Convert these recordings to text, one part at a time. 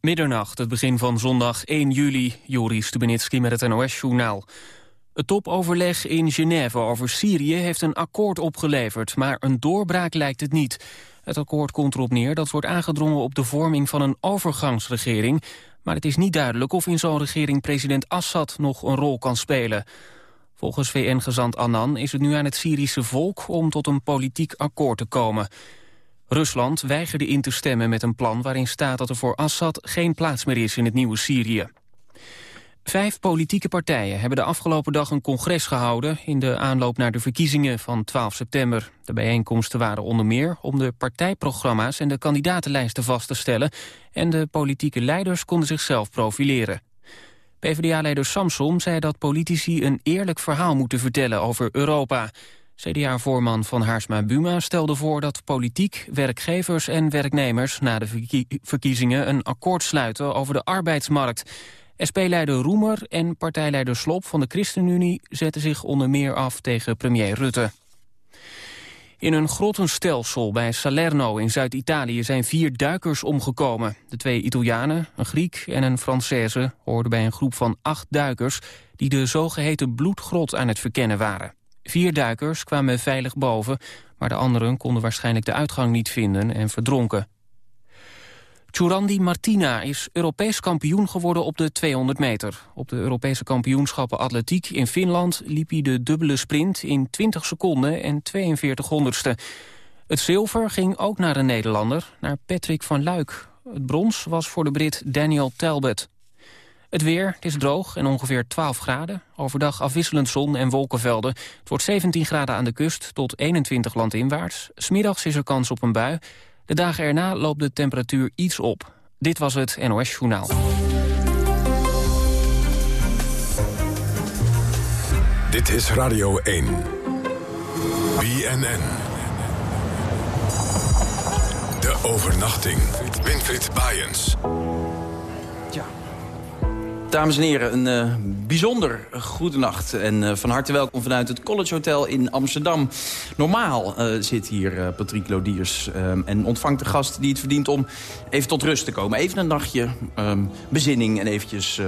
Middernacht, het begin van zondag 1 juli. Joris Stubenitski met het NOS-journaal. Het topoverleg in Genève over Syrië heeft een akkoord opgeleverd... maar een doorbraak lijkt het niet. Het akkoord komt erop neer dat wordt aangedrongen op de vorming van een overgangsregering... maar het is niet duidelijk of in zo'n regering president Assad nog een rol kan spelen. Volgens VN-gezant Annan is het nu aan het Syrische volk om tot een politiek akkoord te komen... Rusland weigerde in te stemmen met een plan waarin staat dat er voor Assad geen plaats meer is in het nieuwe Syrië. Vijf politieke partijen hebben de afgelopen dag een congres gehouden... in de aanloop naar de verkiezingen van 12 september. De bijeenkomsten waren onder meer om de partijprogramma's... en de kandidatenlijsten vast te stellen... en de politieke leiders konden zichzelf profileren. PvdA-leider Samson zei dat politici een eerlijk verhaal moeten vertellen over Europa... CDA-voorman van Haarsma Buma stelde voor dat politiek, werkgevers en werknemers na de verkiezingen een akkoord sluiten over de arbeidsmarkt. SP-leider Roemer en partijleider Slop van de ChristenUnie zetten zich onder meer af tegen premier Rutte. In een grottenstelsel bij Salerno in Zuid-Italië zijn vier duikers omgekomen. De twee Italianen, een Griek en een Française, hoorden bij een groep van acht duikers... die de zogeheten bloedgrot aan het verkennen waren. Vier duikers kwamen veilig boven, maar de anderen konden waarschijnlijk de uitgang niet vinden en verdronken. Churandi Martina is Europees kampioen geworden op de 200 meter. Op de Europese kampioenschappen atletiek in Finland liep hij de dubbele sprint in 20 seconden en 42 honderdste. Het zilver ging ook naar een Nederlander, naar Patrick van Luik. Het brons was voor de Brit Daniel Talbot. Het weer, het is droog en ongeveer 12 graden. Overdag afwisselend zon en wolkenvelden. Het wordt 17 graden aan de kust tot 21 landinwaarts. Smiddags is er kans op een bui. De dagen erna loopt de temperatuur iets op. Dit was het NOS Journaal. Dit is Radio 1. BNN. De overnachting. Winfried Bajens. Dames en heren, een uh, bijzonder goede nacht. En uh, van harte welkom vanuit het College Hotel in Amsterdam. Normaal uh, zit hier Patrick Lodiers en ontvangt de gast die het verdient om even tot rust te komen. Even een nachtje um, bezinning en eventjes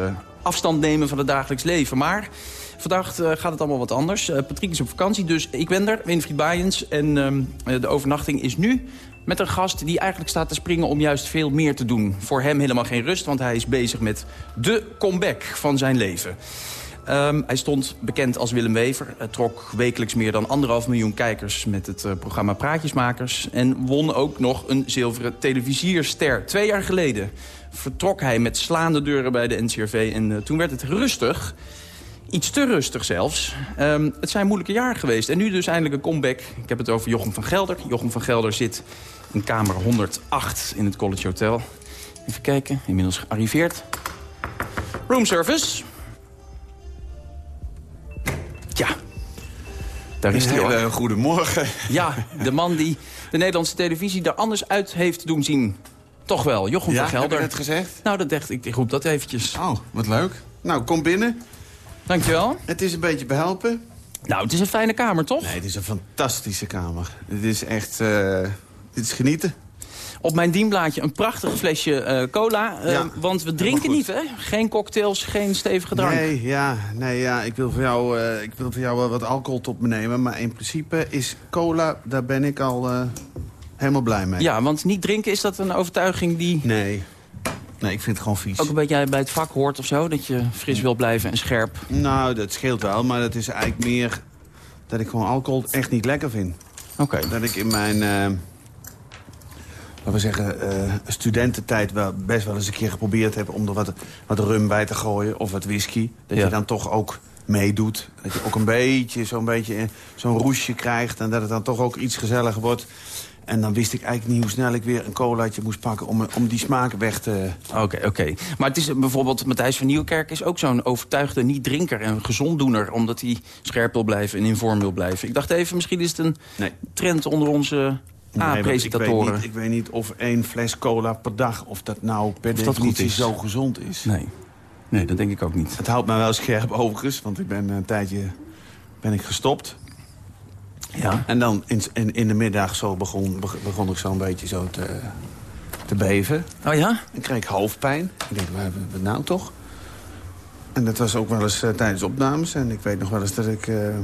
afstand nemen van het dagelijks leven. Maar vandaag gaat het allemaal wat anders. Patrick is op vakantie, dus ik ben er, Winfried Baaiens. En um, de overnachting is nu met een gast die eigenlijk staat te springen om juist veel meer te doen. Voor hem helemaal geen rust, want hij is bezig met de comeback van zijn leven. Um, hij stond bekend als Willem Wever. Trok wekelijks meer dan anderhalf miljoen kijkers met het uh, programma Praatjesmakers. En won ook nog een zilveren televisierster. Twee jaar geleden vertrok hij met slaande deuren bij de NCRV. En uh, toen werd het rustig. Iets te rustig zelfs. Um, het zijn moeilijke jaren geweest. En nu dus eindelijk een comeback. Ik heb het over Jochem van Gelder. Jochem van Gelder zit in kamer 108 in het College Hotel. Even kijken, inmiddels gearriveerd. Roomservice. Ja, daar is hij hoor. Goedemorgen. Ja, de man die de Nederlandse televisie er anders uit heeft doen zien. Toch wel, Jochem ja, van Gelder. heb je het gezegd? Nou, dat dacht ik. Ik roep dat eventjes. Oh, wat leuk. Nou, kom binnen. Dankjewel. Het is een beetje behelpen. Nou, het is een fijne kamer, toch? Nee, het is een fantastische kamer. Het is echt... Uh, dit is genieten. Op mijn dienblaadje een prachtig flesje uh, cola. Uh, ja, want we drinken niet, hè? Geen cocktails, geen stevige drank. Nee, ja, nee, ja. Ik wil voor jou, uh, ik wil voor jou wel wat alcohol tot me nemen. Maar in principe is cola, daar ben ik al helemaal blij mee. Ja, want niet drinken, is dat een overtuiging die... Nee. Nee, ik vind het gewoon vies. Ook een beetje bij het vak hoort of zo? Dat je fris wil blijven en scherp? Nou, dat scheelt wel. Maar het is eigenlijk meer dat ik gewoon alcohol echt niet lekker vind. Oké. Okay. Dat ik in mijn... Uh, laten we zeggen, uh, studententijd wel best wel eens een keer geprobeerd heb... om er wat, wat rum bij te gooien of wat whisky. Dat ja. je dan toch ook meedoet. Dat je ook een beetje zo'n beetje zo'n roesje krijgt... en dat het dan toch ook iets gezelliger wordt. En dan wist ik eigenlijk niet hoe snel ik weer een colaatje moest pakken... om, om die smaak weg te... Oké, okay, oké. Okay. Maar het is bijvoorbeeld Matthijs van Nieuwkerk... is ook zo'n overtuigde niet-drinker en gezonddoener... omdat hij scherp wil blijven en in vorm wil blijven. Ik dacht even, misschien is het een nee. trend onder onze A-presentatoren. Nee, ik, ik, weet niet of één fles cola per dag... of dat nou per definitie zo gezond is. Nee. nee, dat denk ik ook niet. Het houdt mij wel scherp overigens, want ik ben een tijdje ben ik gestopt... Ja. En dan in, in, in de middag zo begon, begon ik zo'n beetje zo te, te beven. Oh ja? En kreeg ik hoofdpijn. Ik denk, waar hebben we het nou toch? En dat was ook wel eens uh, tijdens opnames. En ik weet nog wel eens dat ik... Uh,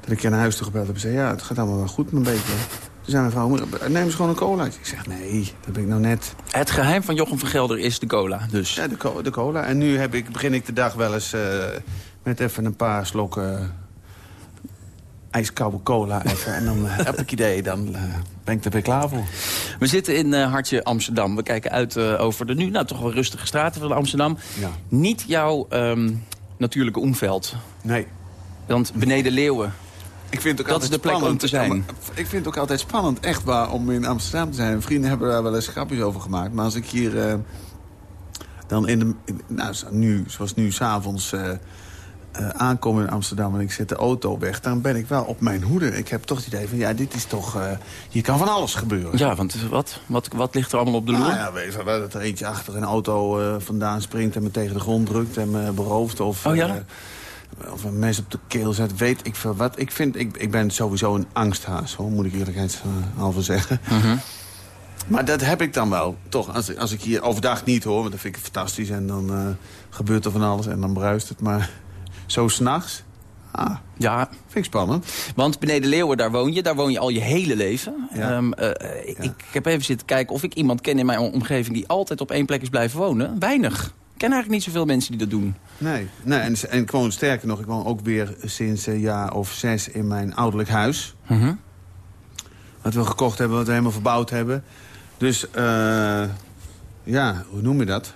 dat ik naar huis toe gebeld heb en zei... ja, het gaat allemaal wel goed, een beetje. Toen zei mijn vrouw, neem eens gewoon een cola. Ik zeg, nee, dat ben ik nou net. Het geheim van Jochem van Gelder is de cola, dus. Ja, de, co de cola. En nu heb ik, begin ik de dag wel eens uh, met even een paar slokken ijskoude cola even. en dan uh, heb ik idee, dan uh, ben ik er weer klaar voor. We zitten in uh, Hartje Amsterdam. We kijken uit over de nu nou, toch wel rustige straten van Amsterdam. Ja. Niet jouw um, natuurlijke omveld. Nee. Want beneden Leeuwen... Ik vind het ook dat altijd is de plek spannend. om te zijn. Ik vind het ook altijd spannend, echt waar, om in Amsterdam te zijn. Vrienden hebben daar wel eens grapjes over gemaakt. Maar als ik hier dan in de... In, nou, nu, zoals nu, s'avonds... Uh, aankom in Amsterdam en ik zet de auto weg... dan ben ik wel op mijn hoede. Ik heb toch het idee van, ja, dit is toch... Uh, hier kan van alles gebeuren. Ja, want wat, wat, wat ligt er allemaal op de loer? Nou ja, weet je, dat er eentje achter een auto uh, vandaan springt... en me tegen de grond drukt en me berooft. Of, oh ja? of een mes op de keel zet, weet ik veel wat. Ik, vind, ik, ik ben sowieso een angsthaas, hoor, moet ik eerlijkheidshalve zeggen. Uh -huh. Maar dat heb ik dan wel, toch. Als, als ik hier overdag niet hoor, want dat vind ik fantastisch... en dan uh, gebeurt er van alles en dan bruist het. Maar zo s'nachts, ah, ja. vind ik spannend. Want beneden Leeuwen, daar woon je. Daar woon je al je hele leven. Ja. Um, uh, ja. ik, ik heb even zitten kijken of ik iemand ken in mijn omgeving... die altijd op één plek is blijven wonen. Weinig. Ik ken eigenlijk niet zoveel mensen die dat doen. Nee, nee en, en ik woon sterker nog, ik woon ook weer sinds een jaar of zes in mijn ouderlijk huis. Uh -huh. Wat we gekocht hebben, wat we helemaal verbouwd hebben. Dus, uh, ja, hoe noem je dat?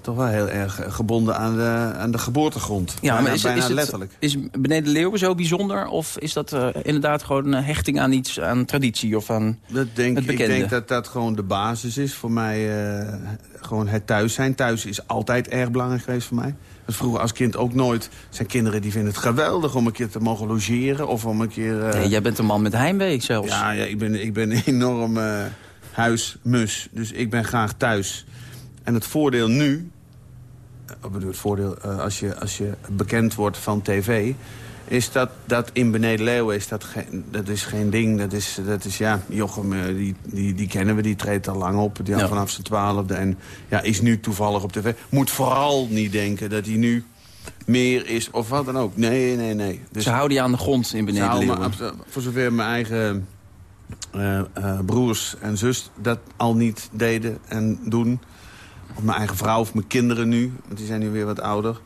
Toch wel heel erg gebonden aan de, aan de geboortegrond. Ja, bijna, maar is, bijna is letterlijk. Het, is beneden Leeuwen zo bijzonder? Of is dat uh, inderdaad gewoon een hechting aan iets, aan traditie of aan dat denk, het bekende? Ik denk dat dat gewoon de basis is voor mij. Uh, gewoon het thuis zijn. Thuis is altijd erg belangrijk geweest voor mij. Dat vroeger als kind ook nooit. zijn kinderen die vinden het geweldig om een keer te mogen logeren. Of om een keer... Uh... Nee, jij bent een man met heimwee zelfs. Ja, ja ik, ben, ik ben enorm huismus. Dus ik ben graag thuis. En het voordeel nu... Ik bedoel, het voordeel uh, als, je, als je bekend wordt van tv... is dat, dat in Beneden Leeuwen is dat, geen, dat is geen ding. Dat is, dat is ja, Jochem, uh, die, die, die kennen we, die treedt al lang op. Die al Ja. vanaf zijn twaalfde en ja, is nu toevallig op tv. Moet vooral niet denken dat hij nu meer is of wat dan ook. Nee, nee, nee. Dus Ze houden je aan de grond in beneden me voor zover mijn eigen eh, eh, broers en zus dat al niet deden en doen... of mijn eigen vrouw of mijn kinderen nu, want die zijn nu weer wat ouder...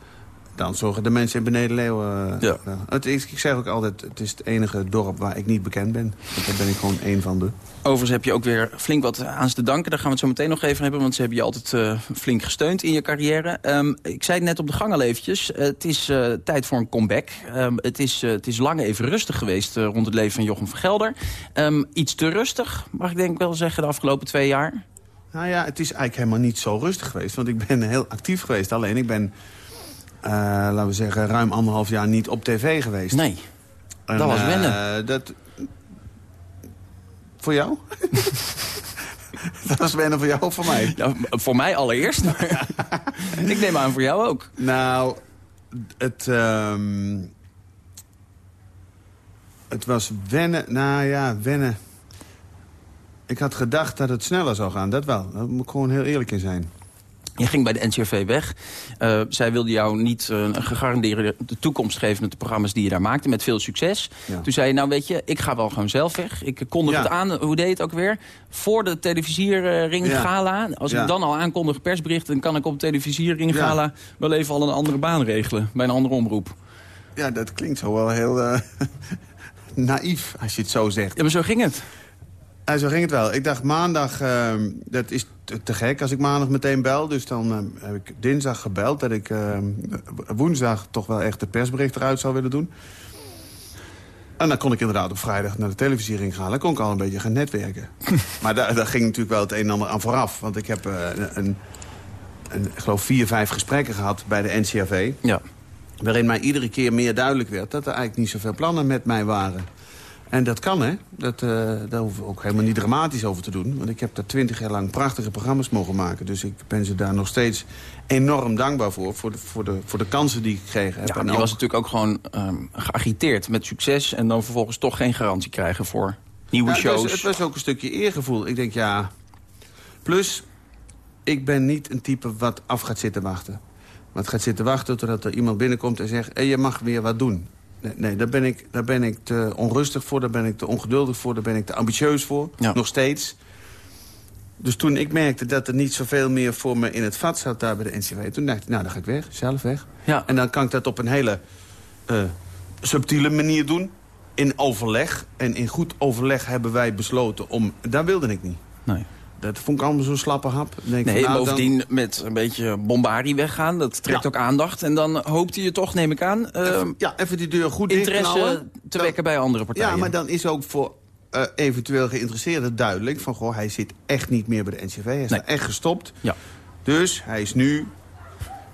dan zorgen de mensen in Beneden Leeuwen... eh, Ja. wel. Het is, ik zeg ook altijd, het is het enige dorp waar ik niet bekend ben. Want daar ben ik gewoon één van de. Overigens heb je ook weer flink wat aan ze te danken. Daar gaan we het zo meteen nog even hebben, want ze hebben je altijd uh, flink gesteund in je carrière. Um, ik zei het net op de gang al eventjes. Uh, het is uh, tijd voor een comeback. Um, het, is, het is lang even rustig geweest rond het leven van Jochem van Gelder. Um, iets te rustig, mag ik denk ik wel zeggen, de afgelopen twee jaar. Nou ja, het is eigenlijk helemaal niet zo rustig geweest. Want ik ben heel actief geweest. Alleen ik ben, laten we zeggen, ruim anderhalf jaar niet op tv geweest. Nee, En, dat was eh, wennen. dat... Voor jou? dat was wennen voor jou of voor mij? Ja, voor mij allereerst, maar ik neem aan voor jou ook. Nou, het... ehm, het was wennen. Nou ja, wennen. Ik had gedacht dat het sneller zou gaan, dat wel. Daar moet ik gewoon heel eerlijk in zijn. Je ging bij de NCRV weg. Uh, zij wilde jou niet uh, een gegarandeerde de toekomst geven met de programma's die je daar maakte. Met veel succes. Ja. Toen zei je, nou weet je, ik ga wel gewoon zelf weg. Ik kondig Ja. het aan, hoe deed het ook weer? Voor de televisiering Ja. gala. Als ik dan al aankondig persbericht... dan kan ik op de televisiering gala wel even al een andere baan regelen. Bij een andere omroep. Ja, dat klinkt zo wel heel eh, naïef, als je het zo zegt. Ja, maar zo ging het. En zo ging het wel. Ik dacht maandag, ehm, dat is te, te gek als ik maandag meteen bel. Dus dan ehm, heb ik dinsdag gebeld dat ik ehm, woensdag toch wel echt de persbericht eruit zou willen doen. En dan kon ik inderdaad op vrijdag naar de televisiering gaan. Dan kon ik al een beetje gaan netwerken. maar daar, daar ging natuurlijk wel het een en ander aan vooraf. Want ik heb eh, een, een, een, ik geloof vier, vijf gesprekken gehad bij de NCRV. Ja. Waarin mij iedere keer meer duidelijk werd dat er eigenlijk niet zoveel plannen met mij waren. En dat kan, hè. Dat, uh, daar hoeven we ook helemaal niet dramatisch over te doen. Want ik heb daar twintig jaar lang prachtige programma's mogen maken. Dus ik ben ze daar nog steeds enorm dankbaar voor. Voor de, voor de, voor de kansen die ik gekregen heb. Ja, En je ook- was natuurlijk ook gewoon um, geagiteerd met succes... en dan vervolgens toch geen garantie krijgen voor nieuwe Ja, het, shows. was, het was ook een stukje eergevoel. Ik denk, ja... Plus, ik ben niet een type wat af gaat zitten wachten. Wat gaat zitten wachten totdat er iemand binnenkomt en zegt... Hey, je mag weer wat doen. Nee, nee daar, ben ik, daar ben ik te onrustig voor, daar ben ik te ongeduldig voor... daar ben ik te ambitieus voor, Ja. nog steeds. Dus toen ik merkte dat er niet zoveel meer voor me in het vat zat daar bij de NCW... toen dacht ik, nou, dan ga ik weg, zelf weg. Ja. En dan kan ik dat op een hele eh, subtiele manier doen. In overleg. En in goed overleg hebben wij besloten om... Daar wilde ik niet. Nee. Dat vond ik allemaal zo'n slappe hap. Denk Nee, van, nou, dan- bovendien met een beetje bombardie weggaan. Dat trekt Ja. ook aandacht. En dan hoopt hij je toch, neem ik aan, eh, Ja, even die deur goed interesse te wekken bij andere partijen. Ja, maar dan is ook voor eh, eventueel geïnteresseerden duidelijk... van goh, hij zit echt niet meer bij de NCV. Hij is Nee. echt gestopt. Ja. Dus hij is nu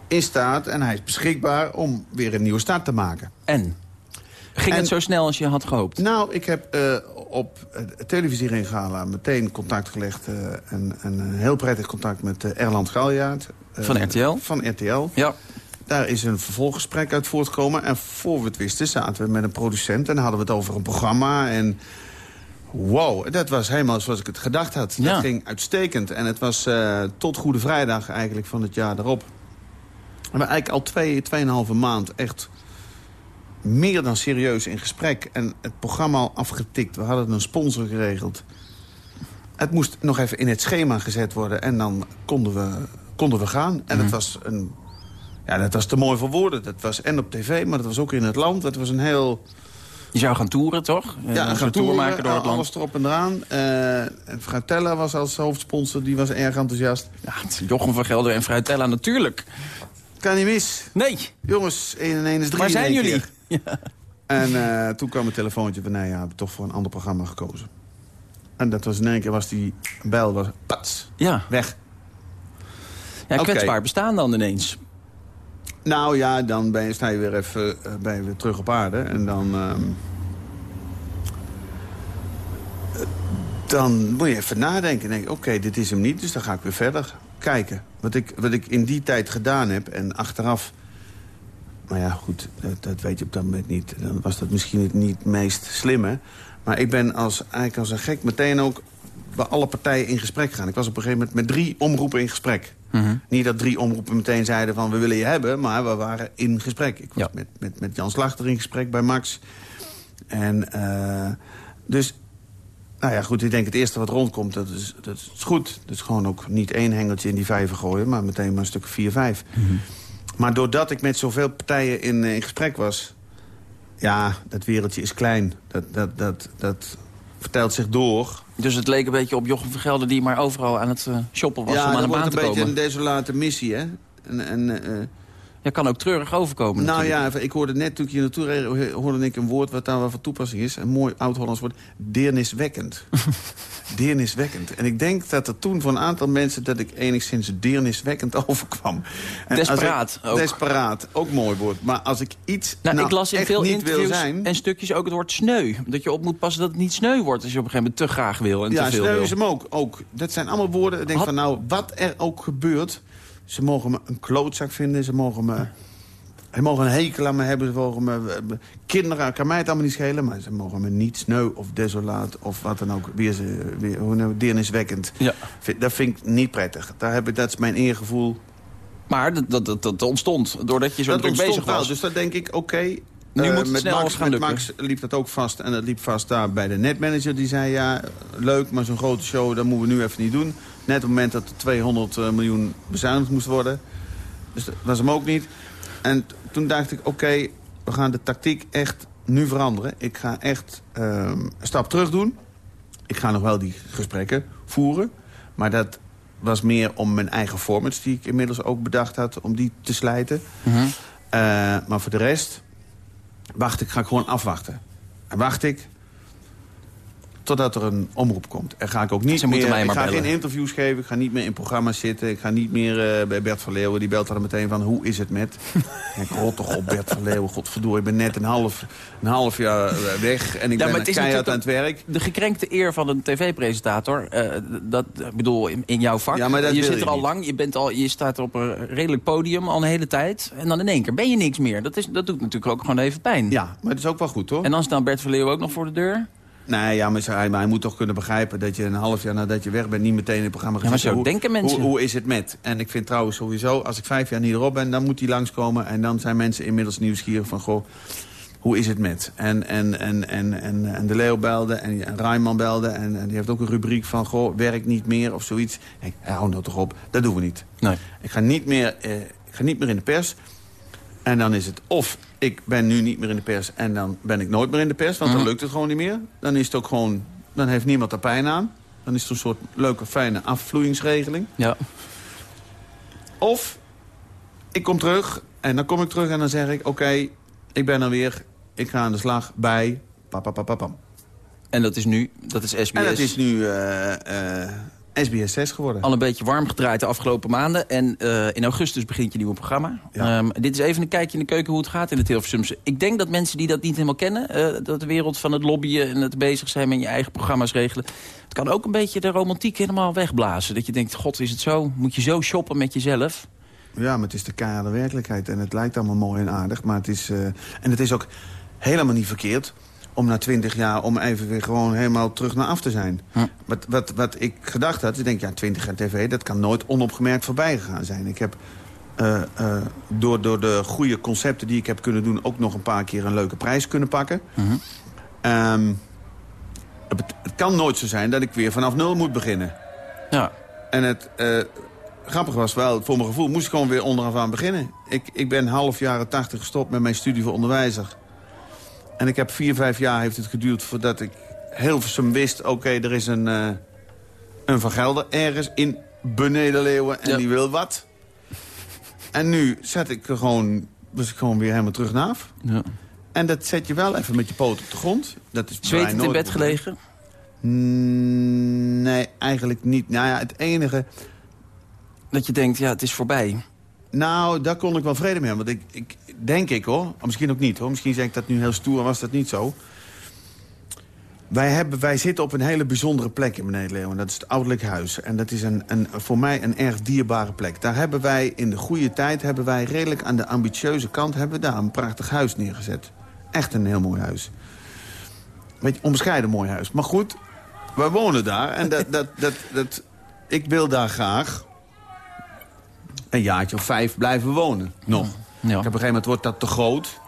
in staat en hij is beschikbaar... om weer een nieuwe start te maken. En? Ging En- het zo snel als je had gehoopt? Nou, ik heb eh, op het televisie Gala meteen contact gelegd... eh, en, en een heel prettig contact met eh, Erland Galjaard. eh, Van RTL? Van RTL. Ja. Daar is een vervolggesprek uit voortgekomen. En voor we het wisten zaten we met een producent... en hadden we het over een programma. En wow, dat was helemaal zoals ik het gedacht had. Ja. Dat ging uitstekend. En het was tot Goede Vrijdag eigenlijk van het jaar daarop. En we eigenlijk al twee, tweeënhalve maand echt meer dan serieus in gesprek. En het programma al afgetikt. We hadden een sponsor geregeld. Het moest nog even in het schema gezet worden. En dan konden we, konden we gaan. En het was een... Ja, dat was te mooi voor woorden. Dat was en op tv, maar dat was ook in het land. Dat was een heel... Je zou gaan toeren, toch? Eh, Ja, een soort tour tour maken door het land. Alles erop en eraan. Eh, en Fratella was als hoofdsponsor, die was erg enthousiast. Ja, het Jochem van Gelder en Fruitella natuurlijk. Kan niet mis. Nee, Jongens, 1 en 1 is 3 waar zijn jullie? keer. En eh, toen kwam een telefoontje van... nee, ja, we hebben toch voor een ander programma gekozen. En dat was in één keer was die bel, was pats, Ja, weg. ja kwetsbaar bestaan dan ineens. Nou ja, dan ben je, sta je weer even eh, ben je weer terug op aarde. En dan... ehm, eh, dan moet je even nadenken. Denk, oké, dit is hem niet, dus dan ga ik weer verder kijken. Wat ik, wat ik in die tijd gedaan heb en achteraf... Maar ja, goed, dat, dat weet je op dat moment niet. Dan was dat misschien het niet meest slimme. Maar ik ben als, eigenlijk als een gek meteen ook bij alle partijen in gesprek gegaan. Ik was op een gegeven moment met drie omroepen in gesprek. Mhm. Niet dat drie omroepen meteen zeiden van we willen je hebben, maar we waren in gesprek. Ik was Ja. met, met, met Jan Slachter in gesprek bij Max. En eh, dus, nou ja goed, ik denk het eerste wat rondkomt, dat is, dat is goed. Dus gewoon ook niet één hengeltje in die vijver gooien, maar meteen maar een stuk vier, vijf. Maar doordat ik met zoveel partijen in, eh, in gesprek was, ja, dat wereldje is klein. Dat, dat, dat, dat vertelt zich door. Dus het leek een beetje op Jochem van Gelder... die maar overal aan het eh, shoppen was ja, om aan dat een wordt baan een te beetje komen. een desolate missie, hè. En, en, eh, Ja, kan ook treurig overkomen Nou natuurlijk. ja, ik hoorde net toen ik hier naartoe reed... hoorde ik een woord wat daar wel van toepassing is. Een mooi oud-Hollands woord. Deerniswekkend. deerniswekkend. En ik denk dat er toen voor een aantal mensen... dat ik enigszins deerniswekkend overkwam. En Desperaat ik- ook. Desperaat, ook mooi woord. Maar als ik iets Nou, nou, ik las in veel interviews zijn... en stukjes ook het woord sneu. Dat je op moet passen dat het niet sneu wordt... als je op een gegeven moment te graag wil en ja, te veel sneu wil. is hem ook, ook. Dat zijn allemaal woorden. Ik denk Had- van nou, wat er ook gebeurt... ze mogen me een klootzak vinden. Ze mogen me... Ze mogen een hekel aan me hebben. Ze mogen me, kinderen, kan mij het allemaal niet schelen. Maar ze mogen me niet sneu of desolaat of wat dan ook. Weer, ze, weer hoe deerniswekkend. Ja. Dat vind ik niet prettig. Daar heb ik, dat is mijn eergevoel. Maar dat, dat, dat, dat ontstond doordat je zo dat druk bezig wel. was. Dus dan denk ik, oké. Nu eh, moet het met snel Max, gaan met. Max liep dat ook vast. En dat liep vast daar bij de netmanager. Die zei, ja, leuk, maar zo'n grote show... dat moeten we nu even niet doen. Net op het moment dat er 200 miljoen bezuinigd moest worden. Dus dat was hem ook niet. En toen dacht ik, oké, we gaan de tactiek echt nu veranderen. Ik ga echt ehm, een stap terug doen. Ik ga nog wel die gesprekken voeren. Maar dat was meer om mijn eigen formats... die ik inmiddels ook bedacht had, om die te slijten. Mhm. Eh, maar voor de rest wacht ik, ga ik gewoon afwachten. En wacht ik totdat er een omroep komt. En ga ik ook niet Ze meer... mij ik maar ga bellen. geen interviews geven, ik ga niet meer in programma's zitten. Ik ga niet meer eh, bij Bert van Leeuwen. Die belt er meteen van, hoe is het met? ik rot toch op Bert van Leeuwen. Godverdorie, ik ben net een half, een half jaar eh, weg. En ik Ja, ben het keihard aan het werk. De gekrenkte eer van een tv-presentator, eh, dat ik bedoel in, in jouw vak. Ja, maar dat je zit je er al niet. lang, je, bent al, je staat op een redelijk podium al een hele tijd. En dan in één keer ben je niks meer. Dat, is, dat doet natuurlijk ook gewoon even pijn. Ja, maar het is ook wel goed, hoor. En dan staat Bert van Leeuwen ook nog voor de deur. Nee, ja, maar hij, maar hij moet toch kunnen begrijpen dat je een half jaar nadat je weg bent... niet meteen in het programma gaat Ja, maar zo hoe- denken mensen. Hoe, hoe is het met? En ik vind trouwens sowieso, als ik vijf jaar niet erop ben... dan moet hij langskomen en dan zijn mensen inmiddels nieuwsgierig van... goh, hoe is het met? En, en, en, en, en, en de Leo belde en, en Rijman belde... En, en die heeft ook een rubriek van, goh, werk niet meer of zoiets. Ik hou nou toch op, dat doen we niet. Nee. Ik ga niet meer, eh, ik ga niet meer in de pers. En dan is het of ik ben nu niet meer in de pers... en dan ben ik nooit meer in de pers, want dan Mhm. lukt het gewoon niet meer. Dan is het ook gewoon, dan heeft niemand er pijn aan. Dan is het een soort leuke, fijne afvloeingsregeling. Ja. Of ik kom terug en dan kom ik terug en dan zeg ik... oké, ik ben er weer, ik ga aan de slag bij... papapapapam. En dat is nu, dat is SBS. En dat is nu eh, eh, SBS 6 geworden. al een beetje warm gedraaid de afgelopen maanden. En eh, in augustus begint je nieuwe programma. Ja. Ehm, dit is even een kijkje in de keuken hoe het gaat in het Hilversumse. Ik denk dat mensen die dat niet helemaal kennen... eh, dat de wereld van het lobbyen en het bezig zijn met je eigen programma's regelen... het kan ook een beetje de romantiek helemaal wegblazen. Dat je denkt, god, is het zo? Moet je zo shoppen met jezelf? Ja, maar het is de keiharde werkelijkheid. En het lijkt allemaal mooi en aardig. Maar het is, eh, en het is ook helemaal niet verkeerd om na twintig jaar... om even weer gewoon helemaal terug naar af te zijn. Wat, wat, wat ik gedacht had, ik denk, ja, twintig jaar tv... dat kan nooit onopgemerkt voorbij gegaan zijn. Ik heb eh, eh, door, door de goede concepten die ik heb kunnen doen... ook nog een paar keer een leuke prijs kunnen pakken. Mhm. Ehm, het, het kan nooit zo zijn dat ik weer vanaf nul moet beginnen. Ja. En het eh, grappig was wel, voor mijn gevoel, moest ik gewoon weer onderaf aan beginnen. Ik, ik ben half jaren tachtig gestopt met mijn studie voor onderwijzer. En ik heb vier, vijf jaar heeft het geduurd voordat ik heel veel wist... oké, er is een, eh, een Van Gelder ergens in Beneden en Ja. die wil wat. En nu zet ik er gewoon, was ik gewoon weer helemaal terug naar af. ja. En dat zet je wel even met je poot op de grond. Dat is Zwetend in bed gelegen? Nee, eigenlijk niet. Nou ja, het enige... Dat je denkt, ja, het is voorbij. Nou, daar kon ik wel vrede mee hebben. Want ik, ik denk ik hoor, of misschien ook niet hoor. Misschien zeg ik dat nu heel stoer was dat niet zo. Wij, hebben, wij zitten op een hele bijzondere plek in Beneden Dat is het ouderlijk huis. En dat is een, een, voor mij een erg dierbare plek. Daar hebben wij in de goede tijd, hebben wij redelijk aan de ambitieuze kant... hebben we daar een prachtig huis neergezet. Echt een heel mooi huis. Beetje onbescheiden mooi huis. Maar goed, wij wonen daar. En dat, dat, dat, dat, ik wil daar graag een jaartje of vijf blijven wonen. Nog. Ja. Ik heb op een gegeven moment wordt dat te groot.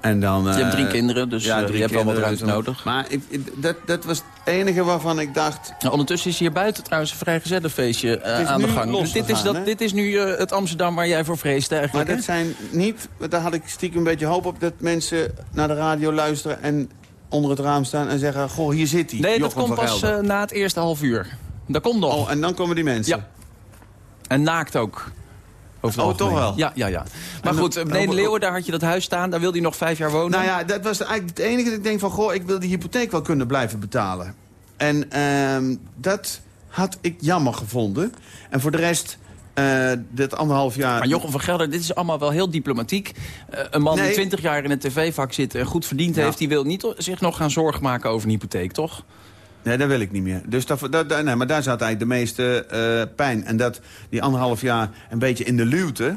En dan, Je hebt eh, drie kinderen, dus eh, je hebt wel wat ruimte dus- nodig. Maar ik, ik- dat, dat was het enige waarvan ik dacht... Nou, ondertussen is hier buiten trouwens een vrijgezellenfeestje eh, is aan de gang. Dus dit, is dat, dit is nu eh, het Amsterdam waar jij voor vreest Maar eigenlijk. dat hè? zijn niet... Daar had ik stiekem een beetje hoop op dat mensen naar de radio luisteren... en onder het raam staan en zeggen... Goh, hier zit hij, Nee, dat komt pas eh, na het eerste half uur. Dat komt nog. Oh, en dan komen die mensen. Ja. En naakt ook. Over Oh, algemeen. toch wel? Ja, ja, ja. Maar En goed, dan- eh, beneden Leeuwen, daar had je dat huis staan. Daar wilde hij nog vijf jaar wonen. Nou ja, dat was eigenlijk het enige dat ik denk van... goh, ik wil die hypotheek wel kunnen blijven betalen. En ehm, dat had ik jammer gevonden. En voor de rest, eh dit anderhalf jaar... Maar Jochem van Gelder, dit is allemaal wel heel diplomatiek. Eh, een man die Nee. twintig jaar in het tv-vak zit en goed verdiend Ja. heeft... die wil niet zich nog gaan zorgen maken over een hypotheek, toch? Nee, dat wil ik niet meer. Dus dat, dat, dat- nee, maar daar zat eigenlijk de meeste eh, pijn. En dat die anderhalf jaar een beetje in de luwte...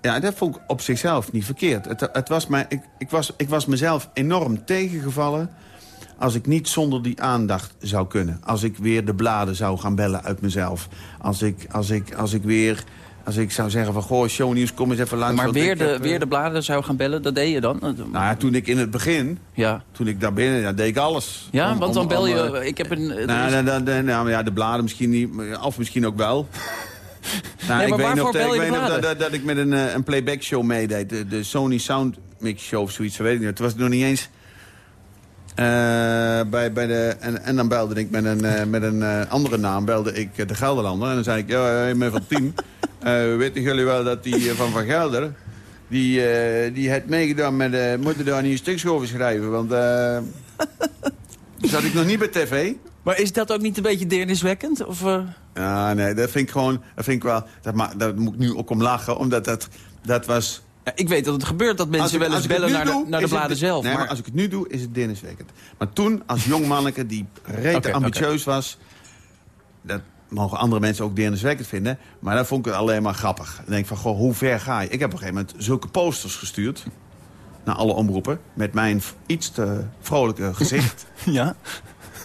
Ja, dat vond ik op zichzelf niet verkeerd. Het, het was mij, ik, ik, was, ik was mezelf enorm tegengevallen... als ik niet zonder die aandacht zou kunnen. Als ik weer de bladen zou gaan bellen uit mezelf. Als ik, als ik, als ik weer... Als ik zou zeggen van, goh, shownieuws, kom eens even langs. Maar weer de, heb, eh, weer de bladen zou gaan bellen, dat deed je dan? Nou ja, toen ik in het begin, Ja, toen ik daar binnen, ja, deed ik alles. ja Om- want om- dan bel je... eh, ik heb een... er nou, nou, nou, nou, nou, ja, de bladen misschien niet, of misschien ook wel. nou, maar ik weet nog, ik weet nog dat, dat, dat ik met een, eh, een playback show meedeed. De, de Sony Sound Mix Show of zoiets, weet ik niet. Het was nog niet eens... eh, bij, bij de, en, en dan belde ik met een, eh, met een eh, andere naam, belde ik eh, de Gelderlander. En dan zei ik, ja, ik ben van tien. Eh weten jullie wel dat die eh, van Van Gelder... Die, eh, die heeft meegedaan met... eh moet er daar niet een stuk over schrijven, want... zat ik nog niet bij tv. Maar is dat ook niet een beetje deerniswekkend? Of? Ja, nee, dat vind ik gewoon... Dat vind ik wel... Dat daar moet ik nu ook om lachen, omdat dat... Dat was... Ja, ik weet dat het gebeurt dat mensen ik- wel eens bellen naar de, naar de het- bladen zelf. Nee, maar... maar als ik het nu doe, is het denniswekkend. Maar toen, als jong manneke die rete Oké, ambitieus was... Dat mogen andere mensen ook denniswekkend vinden. Maar dat vond ik alleen maar grappig. Dan denk ik van, goh, hoe ver ga je? Ik heb op een gegeven moment zulke posters gestuurd. naar alle omroepen... met mijn iets te vrolijke gezicht. Ja?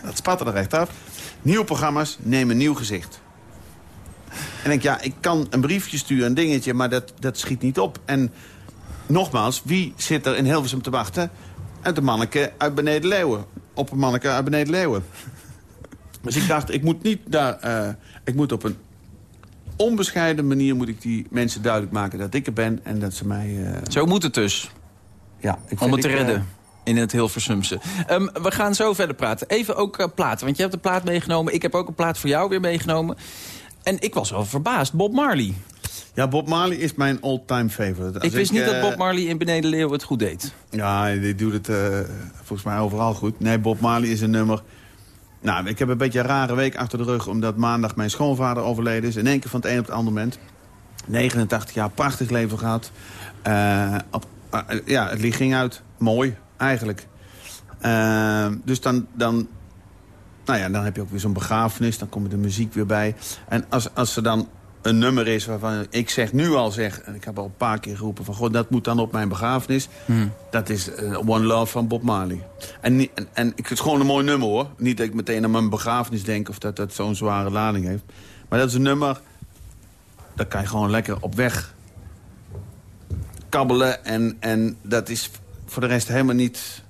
dat spatte er echt af. Nieuwe programma's, neem een nieuw gezicht. En denk, ja, ik kan een briefje sturen, een dingetje... maar dat, dat schiet niet op. En nogmaals, wie zit er in Hilversum te wachten? Uit de manneke uit Beneden Leeuwen. Op een manneke uit Beneden Leeuwen. Dus ik dacht, ik moet niet daar... eh, ik moet op een onbescheiden manier moet ik die mensen duidelijk maken dat ik er ben en dat ze mij... eh, Zo moet het dus. ja, ik Om het te ik, eh, redden. In het Hilversumse. Ehm, we gaan zo verder praten. Even ook eh, platen. Want je hebt een plaat meegenomen. Ik heb ook een plaat voor jou weer meegenomen. En ik was wel verbaasd. Bob Marley. ja, Bob Marley is mijn all-time favorite. Als ik wist niet dat Bob Marley in Beneden Leeuwen het goed deed. Ja, die doet het volgens mij overal goed. Nee, Bob Marley is een nummer... Nou, ik heb een beetje een rare week achter de rug... omdat maandag mijn schoonvader overleden is. In één keer van het een op het andere moment. 89 jaar, prachtig leven gehad. Eh, op, eh, ja, het licht ging uit. Mooi, eigenlijk. Eh, dus dan, dan, nou ja, dan heb je ook weer zo'n begrafenis. Dan komt de muziek weer bij. En als, als er dan een nummer is waarvan ik zeg nu al zeg... en ik heb al een paar keer geroepen van... God, dat moet dan op mijn begrafenis. Dat is eh, One Love van Bob Marley. En, en, en ik vind het gewoon een mooi nummer hoor. Niet dat ik meteen aan mijn begrafenis denk... of dat dat zo'n zware lading heeft. Maar dat is een nummer... daar kan je gewoon lekker op weg kabbelen. En, en dat is voor de rest helemaal niet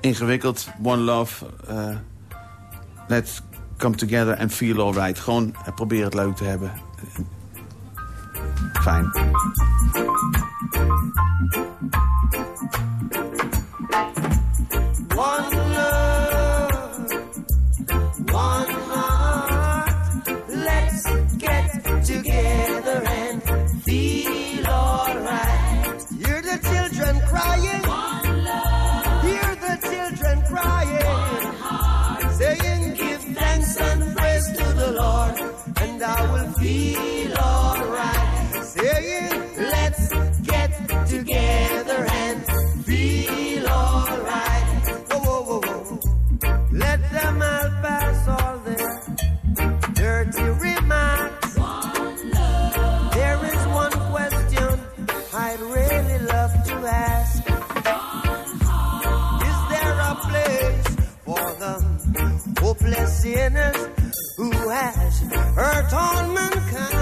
ingewikkeld. One Love... eh, let's come together and feel alright. Gewoon eh, probeer het leuk te hebben. Fijn. Together and feel alright. Whoa, whoa, whoa, whoa. Let them all pass all their dirty remarks. One love. There is one question I'd really love to ask. Is there a place for the hopeless sinners who has hurt all mankind?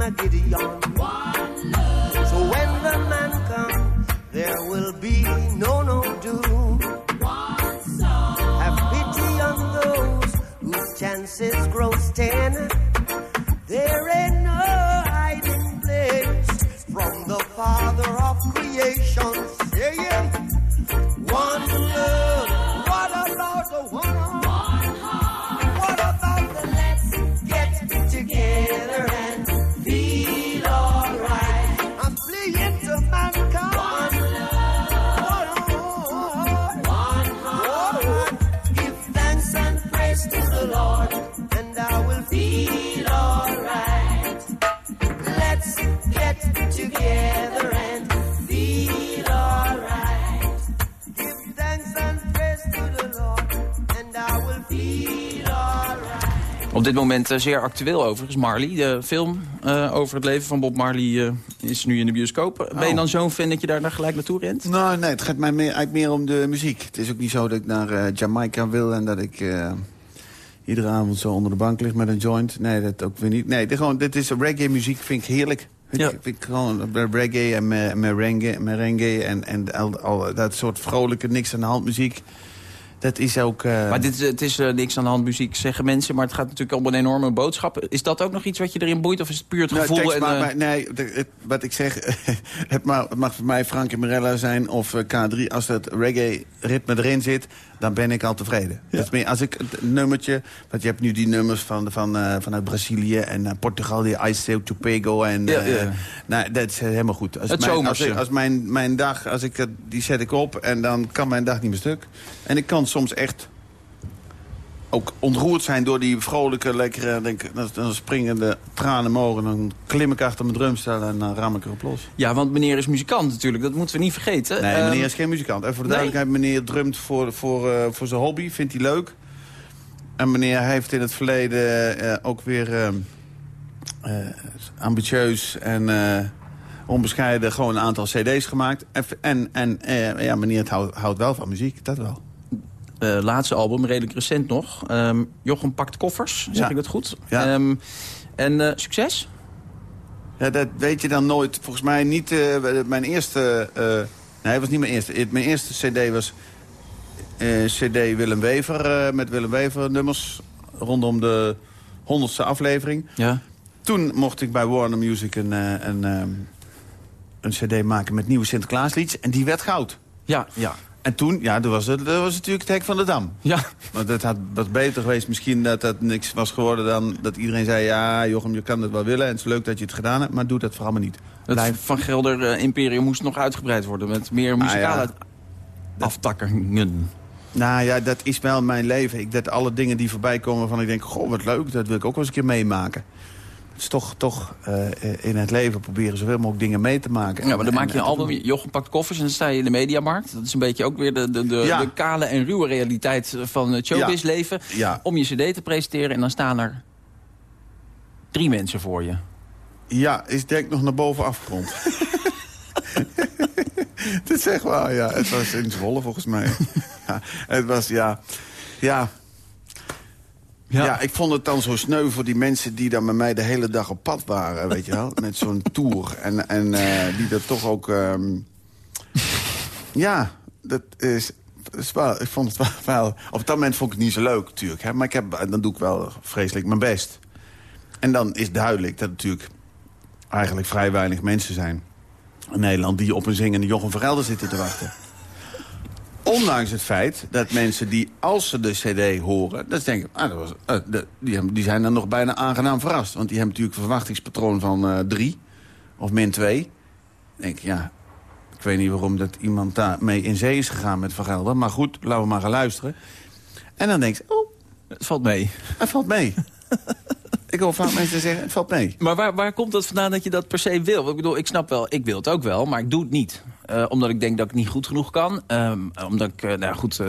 I'm a Gideon. Moment eh, zeer actueel overigens. Marley, de film eh, over het leven van Bob Marley eh, is nu in de bioscoop. Ben je dan zo'n fan dat je daar dan gelijk naartoe rent? Nou, nee, het gaat mij meer, eigenlijk meer om de muziek. Het is ook niet zo dat ik naar Jamaica wil en dat ik iedere avond zo onder de bank lig met een joint. Nee, dat ook weer niet. Nee, dit, gewoon, dit is reggae muziek, vind ik heerlijk. Ja. ik, vind gewoon reggae en me- merengue, merengue en, en al, al dat soort vrolijke, niks aan de hand muziek. Dat is ook... eh, Maar dit, is- het is eh, niks aan de hand muziek, zeggen mensen. Maar het gaat natuurlijk om een enorme boodschap. Is dat ook nog iets wat je erin boeit? Of is het puur het Nou, gevoel? tekst en, maakt eh, nee, de- het- wat ik zeg, het mag, het mag voor mij Frankie Morella zijn of eh, K3. Als dat reggae-ritme erin zit, dan ben ik al tevreden. Dat is meer, als ik het nummertje, want je hebt nu die nummers van, van, eh, vanuit Brazilië en Portugal, die Iceo Topago. En, Ja, ja. nou, dat is helemaal goed. Als Het mijn, als, ik- als mijn, mijn dag, als ik, het- die zet ik op en dan kan mijn dag niet meer stuk. En ik kan soms echt ook ontroerd zijn door die vrolijke, lekkere... Denk, dan, dan springen de tranen mogen. Dan klim ik achter mijn drumstel en dan ram ik erop los. Ja, want meneer is muzikant natuurlijk. Dat moeten we niet vergeten. Nee, Ehm, meneer is geen muzikant. En voor de nee? duidelijkheid, meneer drumt voor, voor, eh, voor zijn hobby. Vindt hij leuk. En meneer heeft in het verleden eh, ook weer eh, eh, ambitieus en onbescheiden gewoon een aantal cd's gemaakt. En, en, en ja, meneer het houdt, houdt wel van muziek, dat wel. Eh, laatste album, redelijk recent nog. Ehm, Jochem pakt koffers, zeg Ja. ik dat goed? Ja. Ehm, en eh, succes? Ja, dat weet je dan nooit. Volgens mij niet eh, mijn eerste... nee, het was niet mijn eerste. Mijn eerste cd was cd Willem Wever. met Willem Wever nummers rondom de honderdste aflevering. Ja. Toen mocht ik bij Warner Music een, eh, een, ehm, een cd maken met nieuwe Sinterklaasliedjes. En die werd goud. Ja, ja. En toen, ja, dat was, het, dat was natuurlijk het hek van de dam. Ja, Want het had wat beter geweest misschien dat dat niks was geworden dan dat iedereen zei... ja, Jochem, je kan het wel willen en het is leuk dat je het gedaan hebt... maar doe dat vooral maar niet. het Blijf Van Gelder eh, Imperium moest nog uitgebreid worden... met meer muzikale Ah, ja. aftakkingen. Nou ja, dat is wel mijn leven. Ik, dat alle dingen die voorbij komen waarvan ik denk... goh, wat leuk, dat wil ik ook wel eens een keer meemaken. Het is toch, toch eh, in het leven proberen zoveel mogelijk dingen mee te maken. Ja, maar dan En- maak je een en- album, Jochem pakt koffers en dan sta je in de mediamarkt. Dat is een beetje ook weer de, de, de, Ja. de kale en ruwe realiteit van het showbiz leven. Ja. Om je cd te presenteren en dan staan er drie mensen voor je. Ja, is denk ik nog naar boven afgerond. Dit is echt waar, ja. Het was in Zwolle volgens mij. ja, het was, ja... Ja, Ja. ik vond het dan zo sneu voor die mensen die dan met mij de hele dag op pad waren, weet je wel. Met zo'n tour. En, en eh, die dat toch ook... ehm, ja, dat is... is wel, ik vond het wel, wel... Op dat moment vond ik het niet zo leuk, natuurlijk. Hè, maar ik heb, dan doe ik wel vreselijk mijn best. En dan is duidelijk dat natuurlijk eigenlijk vrij weinig mensen zijn... in Nederland die op een zingende Jochem Vergelder zitten te wachten. Ondanks het feit dat mensen die, als ze de cd horen... dat ze denken, ah, dat was, eh, de- die, die zijn dan nog bijna aangenaam verrast. Want die hebben natuurlijk een verwachtingspatroon van eh, drie of min twee. Dan denk ik, ja, ik weet niet waarom dat iemand daar mee in zee is gegaan met Van Gelder. Maar goed, laten we maar gaan luisteren. En dan denk je, oh, Het valt mee. het valt mee. ik hoor vaak mensen zeggen, het valt mee. Maar waar, waar komt dat vandaan dat je dat per se wil? Want Ik bedoel, ik snap wel, ik wil het ook wel, maar ik doe het niet. Eh, omdat ik denk dat ik niet goed genoeg kan. Ehm, omdat ik, eh, nou goed, eh,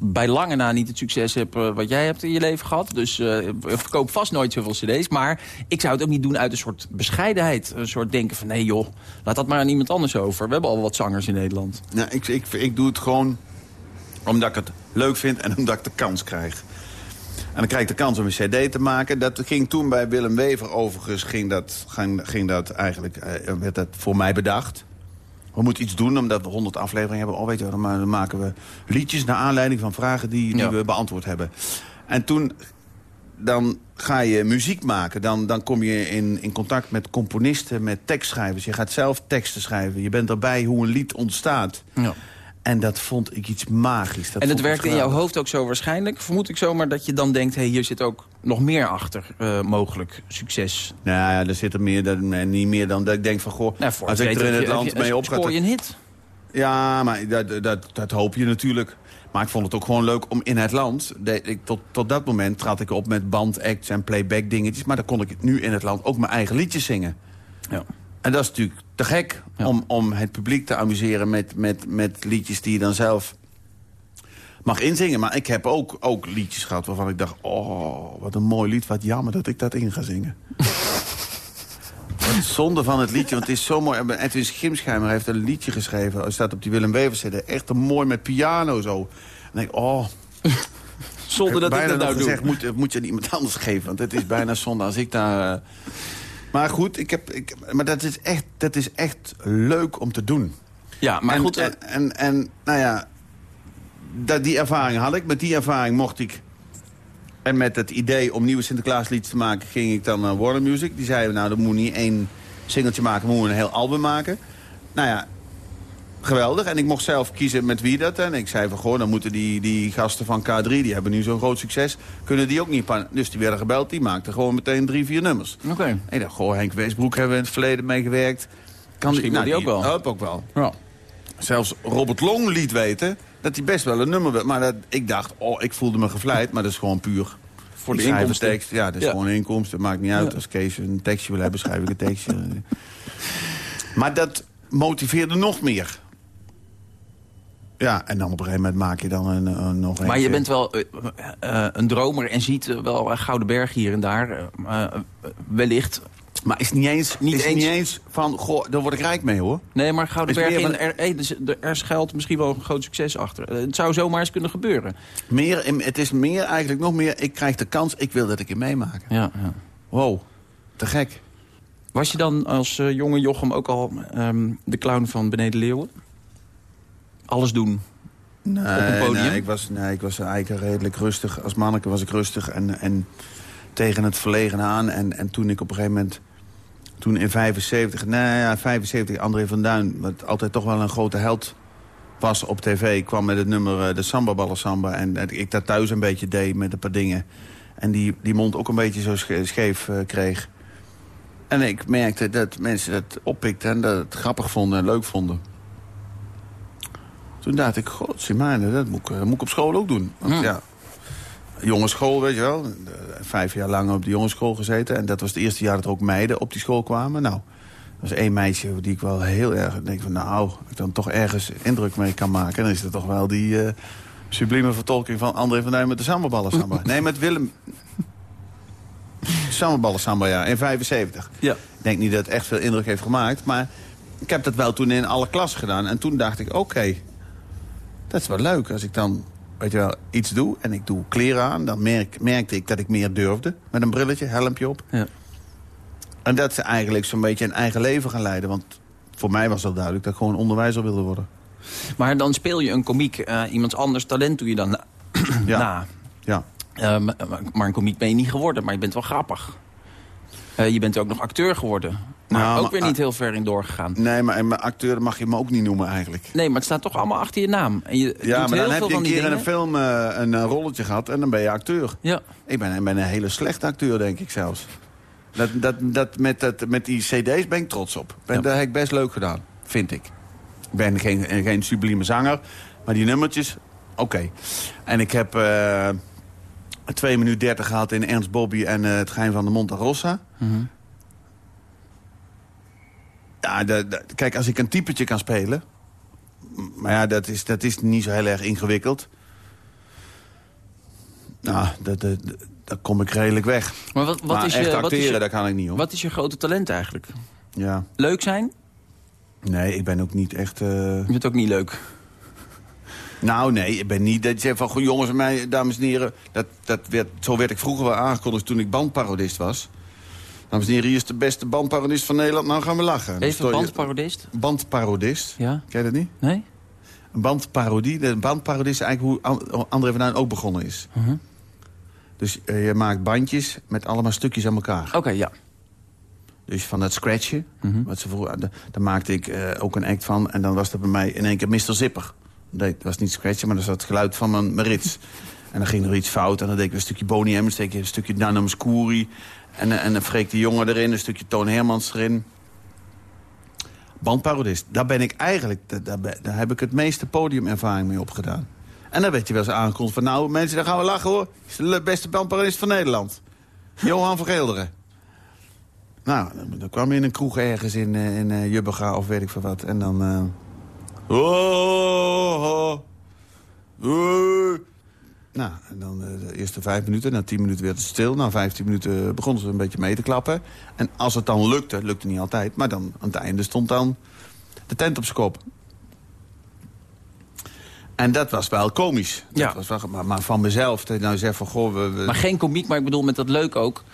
bij lange na niet het succes heb wat jij hebt in je leven gehad. Dus verkoop vast nooit zoveel cd's. Maar ik zou het ook niet doen uit een soort bescheidenheid. Een soort denken van, nee joh, laat dat maar aan iemand anders over. We hebben al wat zangers in Nederland. Nou, ik, ik, ik doe het gewoon omdat ik het leuk vind en omdat ik de kans krijg. En dan krijg ik de kans om een cd te maken. Dat ging toen bij Willem Wever overigens, ging dat, ging, ging dat eigenlijk, werd dat voor mij bedacht. We moeten iets doen, omdat we 100 afleveringen hebben. Oh, weet je wel, dan ma- dan maken we liedjes naar aanleiding van vragen die, die Ja. we beantwoord hebben. En toen, dan ga je muziek maken. Dan, dan kom je in, in contact met componisten, met tekstschrijvers. Je gaat zelf teksten schrijven. Je bent erbij hoe een lied ontstaat. Ja. En dat vond ik iets magisch. Dat En het vond ik werkt in jouw hoofd ook zo waarschijnlijk. Vermoed ik zomaar dat je dan denkt, hé, hey, hier zit ook nog meer achter eh, mogelijk succes. Nou ja, er zit er meer dan, nee, niet meer dan dat ik denk van... Goh, Nou, als ik er in het je- land je- mee op ga... Je een hit? Ja, maar dat, dat, dat hoop je natuurlijk. Maar ik vond het ook gewoon leuk om in het land... De, ik, tot, tot dat moment trad ik op met bandacts en playback dingetjes... maar dan kon ik nu in het land ook mijn eigen liedjes zingen. Ja. En dat is natuurlijk te gek Ja. om, om het publiek te amuseren met, met, met liedjes die je dan zelf mag inzingen. Maar ik heb ook, ook liedjes gehad waarvan ik dacht... oh, wat een mooi lied, wat jammer dat ik dat in ga zingen. Wat zonde van het liedje, want het is zo mooi. Edwin Schimschijmer heeft een liedje geschreven. Het staat op die Willem Wever CD. Echt een mooi met piano zo. En dan denk ik, oh, Zonder dat ik dat nou doe. gezegd, moet, moet je aan iemand anders geven. Want het is bijna zonde als ik daar... eh, Maar goed, ik heb, ik, maar dat is, echt, dat is echt leuk om te doen. Ja, maar en, goed, eh, en, en, en, nou ja, dat, die ervaring had ik. Met die ervaring mocht ik... En met het idee om nieuwe Sinterklaasliedjes te maken... ging ik dan naar Warner Music. Die zeiden, nou, dan moet niet één singeltje maken... we een heel album maken. Nou ja, geweldig. En ik mocht zelf kiezen met wie dat. En ik zei van, goh, dan moeten die, die gasten van K3... die hebben nu zo'n groot succes, kunnen die ook niet... Dus die werden gebeld, die maakten gewoon meteen drie, vier nummers. Oké. En ik dacht, goh, Henk Weesbroek hebben we in het verleden mee gewerkt. Kan Misschien wil die ook wel. Hoop ook wel. Ja. Zelfs Robert Long liet weten dat hij best wel een nummer wil. Maar dat, ik dacht, oh, ik voelde me gevleid, maar dat is gewoon puur. Voor de inkomsten. tekst. Ja, dat is Ja. gewoon inkomsten. Maakt niet uit. Ja. Als Kees een tekstje wil hebben, schrijf ik een tekstje. maar dat motiveerde nog meer. Ja, en dan op een gegeven moment maak je dan een, een, nog een... Maar je bent wel eh, eh, een dromer en ziet wel Gouden Berg hier en daar. eh, wellicht. Maar is niet eens, Niet is eens. niet eens van, goh, daar word ik rijk mee hoor. Nee, maar Gouden Berg, van- er, dus er, er schuilt misschien wel een groot succes achter. Het zou zomaar eens kunnen gebeuren. Meer, het is meer, eigenlijk nog meer, ik krijg de kans, ik wil dat ik in meemaken. Ja, ja. Wow, te gek. Was je dan als jonge Jochem ook al ehm, de clown van Beneden Leeuwen? Alles doen. Nee, Op een podium? Nee, ik was, nee, ik was eigenlijk redelijk rustig. Als manneke was ik rustig en, en tegen het verlegen aan. En, en toen ik op een gegeven moment... Toen in 75, nee, ja, 75, André van Duin... wat altijd toch wel een grote held was op tv... kwam met het nummer eh, de Samba Ballen Samba. En ik dat thuis een beetje deed met een paar dingen. En die, die mond ook een beetje zo sche- scheef eh, kreeg. En ik merkte dat mensen dat oppikten... en dat het grappig vonden en leuk vonden. Toen dacht ik, god, Simane, dat moet, ik, dat moet ik op school ook doen. Want ja, jongensschool, weet je wel. Eh, Vijf jaar lang op de jongensschool gezeten. En dat was het eerste jaar dat er ook meiden op die school kwamen. Nou, er was één meisje die ik wel heel erg denk van... nou, als ik dan toch ergens indruk mee kan maken... dan is het toch wel die eh, sublieme vertolking van André van Duin met de samenballen samba. nee, met Willem... Samenballen samba, ja, in 75. Ja. Ik denk niet dat het echt veel indruk heeft gemaakt. Maar ik heb dat wel toen in alle klassen gedaan. En toen dacht ik, oké, dat is wel leuk. Als ik dan weet je wel, iets doe en ik doe kleren aan... dan merk, merkte ik dat ik meer durfde. Met een brilletje, helmpje op. Ja. En dat ze eigenlijk zo'n beetje een eigen leven gaan leiden. Want voor mij was dat duidelijk dat ik gewoon onderwijzer wilde worden. Maar dan speel je een komiek. eh iemands anders talent doe je dan na. Ja, na. ja. Eh, maar- maar een komiek ben je niet geworden, maar je bent wel grappig. Eh, je bent ook nog acteur geworden. Maar Nou, ook maar- weer niet heel ver in doorgegaan. Nee, maar mijn acteur mag je me ook niet noemen eigenlijk. Nee, maar het staat toch allemaal achter je naam. En je Ja, doet maar heel dan heb je een keer in een film eh, een eh, rolletje gehad en dan ben je acteur. Ja. Ik ben, ik ben een hele slechte acteur, denk ik zelfs. Dat, dat, dat, met, dat, met die cd's ben ik trots op. Ben, Ja. Dat heb ik best leuk gedaan, vind ik. Ik ben geen, geen sublieme zanger, maar die nummertjes, oké. En ik heb eh 2 minuten 30 gehad in Ernst Bobby en eh, het geheim van de Monta Rossa. Mhm. Ja, kijk, als ik een typetje kan spelen... Maar ja, dat is, dat is niet zo heel erg ingewikkeld. Nou, dat, dat, daar kom ik redelijk weg. Maar wat, wat, maar is echt je, wat, acteren, is je, dat kan ik niet, hoor. wat is je grote talent eigenlijk? Ja. Leuk zijn? Nee, ik ben ook niet echt... eh, Je bent ook niet leuk. Nou, nee, ik ben niet dat je van... Goh, jongens en mij, dames en heren... Dat, dat werd, zo werd ik vroeger wel aangekondigd toen ik bandparodist was. Dames en heren, hier is de beste bandparodist van Nederland. Nou gaan we lachen. Even bandparodist? Bandparodist. Ja? Ken je dat niet? Nee? Een bandparodie. De bandparodie is eigenlijk hoe An- André van Duin ook begonnen is. Mhm. Dus eh, je maakt bandjes met allemaal stukjes aan elkaar. Oké, ja. Dus van dat scratchen, Mhm. wat ze vroeger, da- daar maakte ik eh, ook een act van. En dan was dat bij mij in één keer Mr. Zipper. Nee, dat was niet scratchen, maar dat was het geluid van mijn, mijn rits. En dan ging er iets fout en dan deed ik een stukje Boney M, een stukje Danam Scuri. En, eh, en dan Freek de Jongen erin, een stukje Toon Hermans erin. Bandparodist, daar ben ik eigenlijk, daar, heb ik het meeste podiumervaring mee opgedaan. En dan werd je wel eens aangekondigd van, nou mensen, daar gaan we lachen hoor. is de beste bandparodist van Nederland. Johan van. Nou, dan, kwam je in een kroeg ergens in, eh, in eh, Jubbega of weet ik veel wat. En dan... oh. Nou, en dan eh, de eerste vijf minuten. Na tien minuten werd het stil. Na vijftien minuten begonnen ze een beetje mee te klappen. En als het dan lukte, lukte niet altijd... maar dan aan het einde stond dan de tent op zijn kop. En dat was wel komisch. Dat Ja. was wel, maar, maar van mezelf, dat nou zegt van... Goh, we, we- Maar geen komiek, maar ik bedoel met dat leuk ook.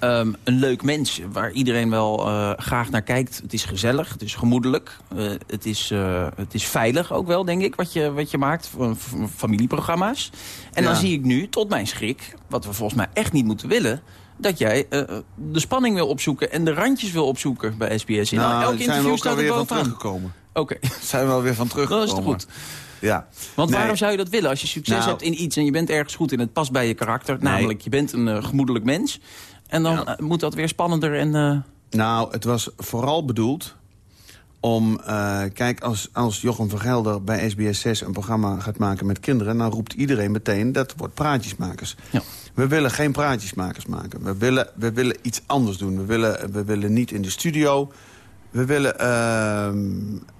Eh, ehm, een leuk mens waar iedereen wel eh, graag naar kijkt. Het is gezellig, het is gemoedelijk. eh, het, is, het is veilig ook wel, denk ik, wat je, wat je maakt. familieprogramma's. En dan zie ik nu, tot mijn schrik, wat we volgens mij echt niet moeten willen... dat jij de spanning wil opzoeken en de randjes wil opzoeken bij SBS. In Nou, elk we interview ook staat er bovenaan. teruggekomen. Oké, Zijn we alweer van dat teruggekomen. is toch goed. Ja. Want Nee. waarom zou je dat willen? Als je succes Nou. hebt in iets en je bent ergens goed in, het past bij je karakter. Namelijk, je bent een gemoedelijk mens. En dan Ja. eh, moet dat weer spannender en... eh, Nou, het was vooral bedoeld om... eh, kijk, als, als Jochem van Gelder bij SBS 6 een programma gaat maken met kinderen... dan roept iedereen meteen dat wordt praatjesmakers. Ja. We willen geen praatjesmakers maken. We willen, we willen iets anders doen. We willen, we willen niet in de studio... We willen, ehm,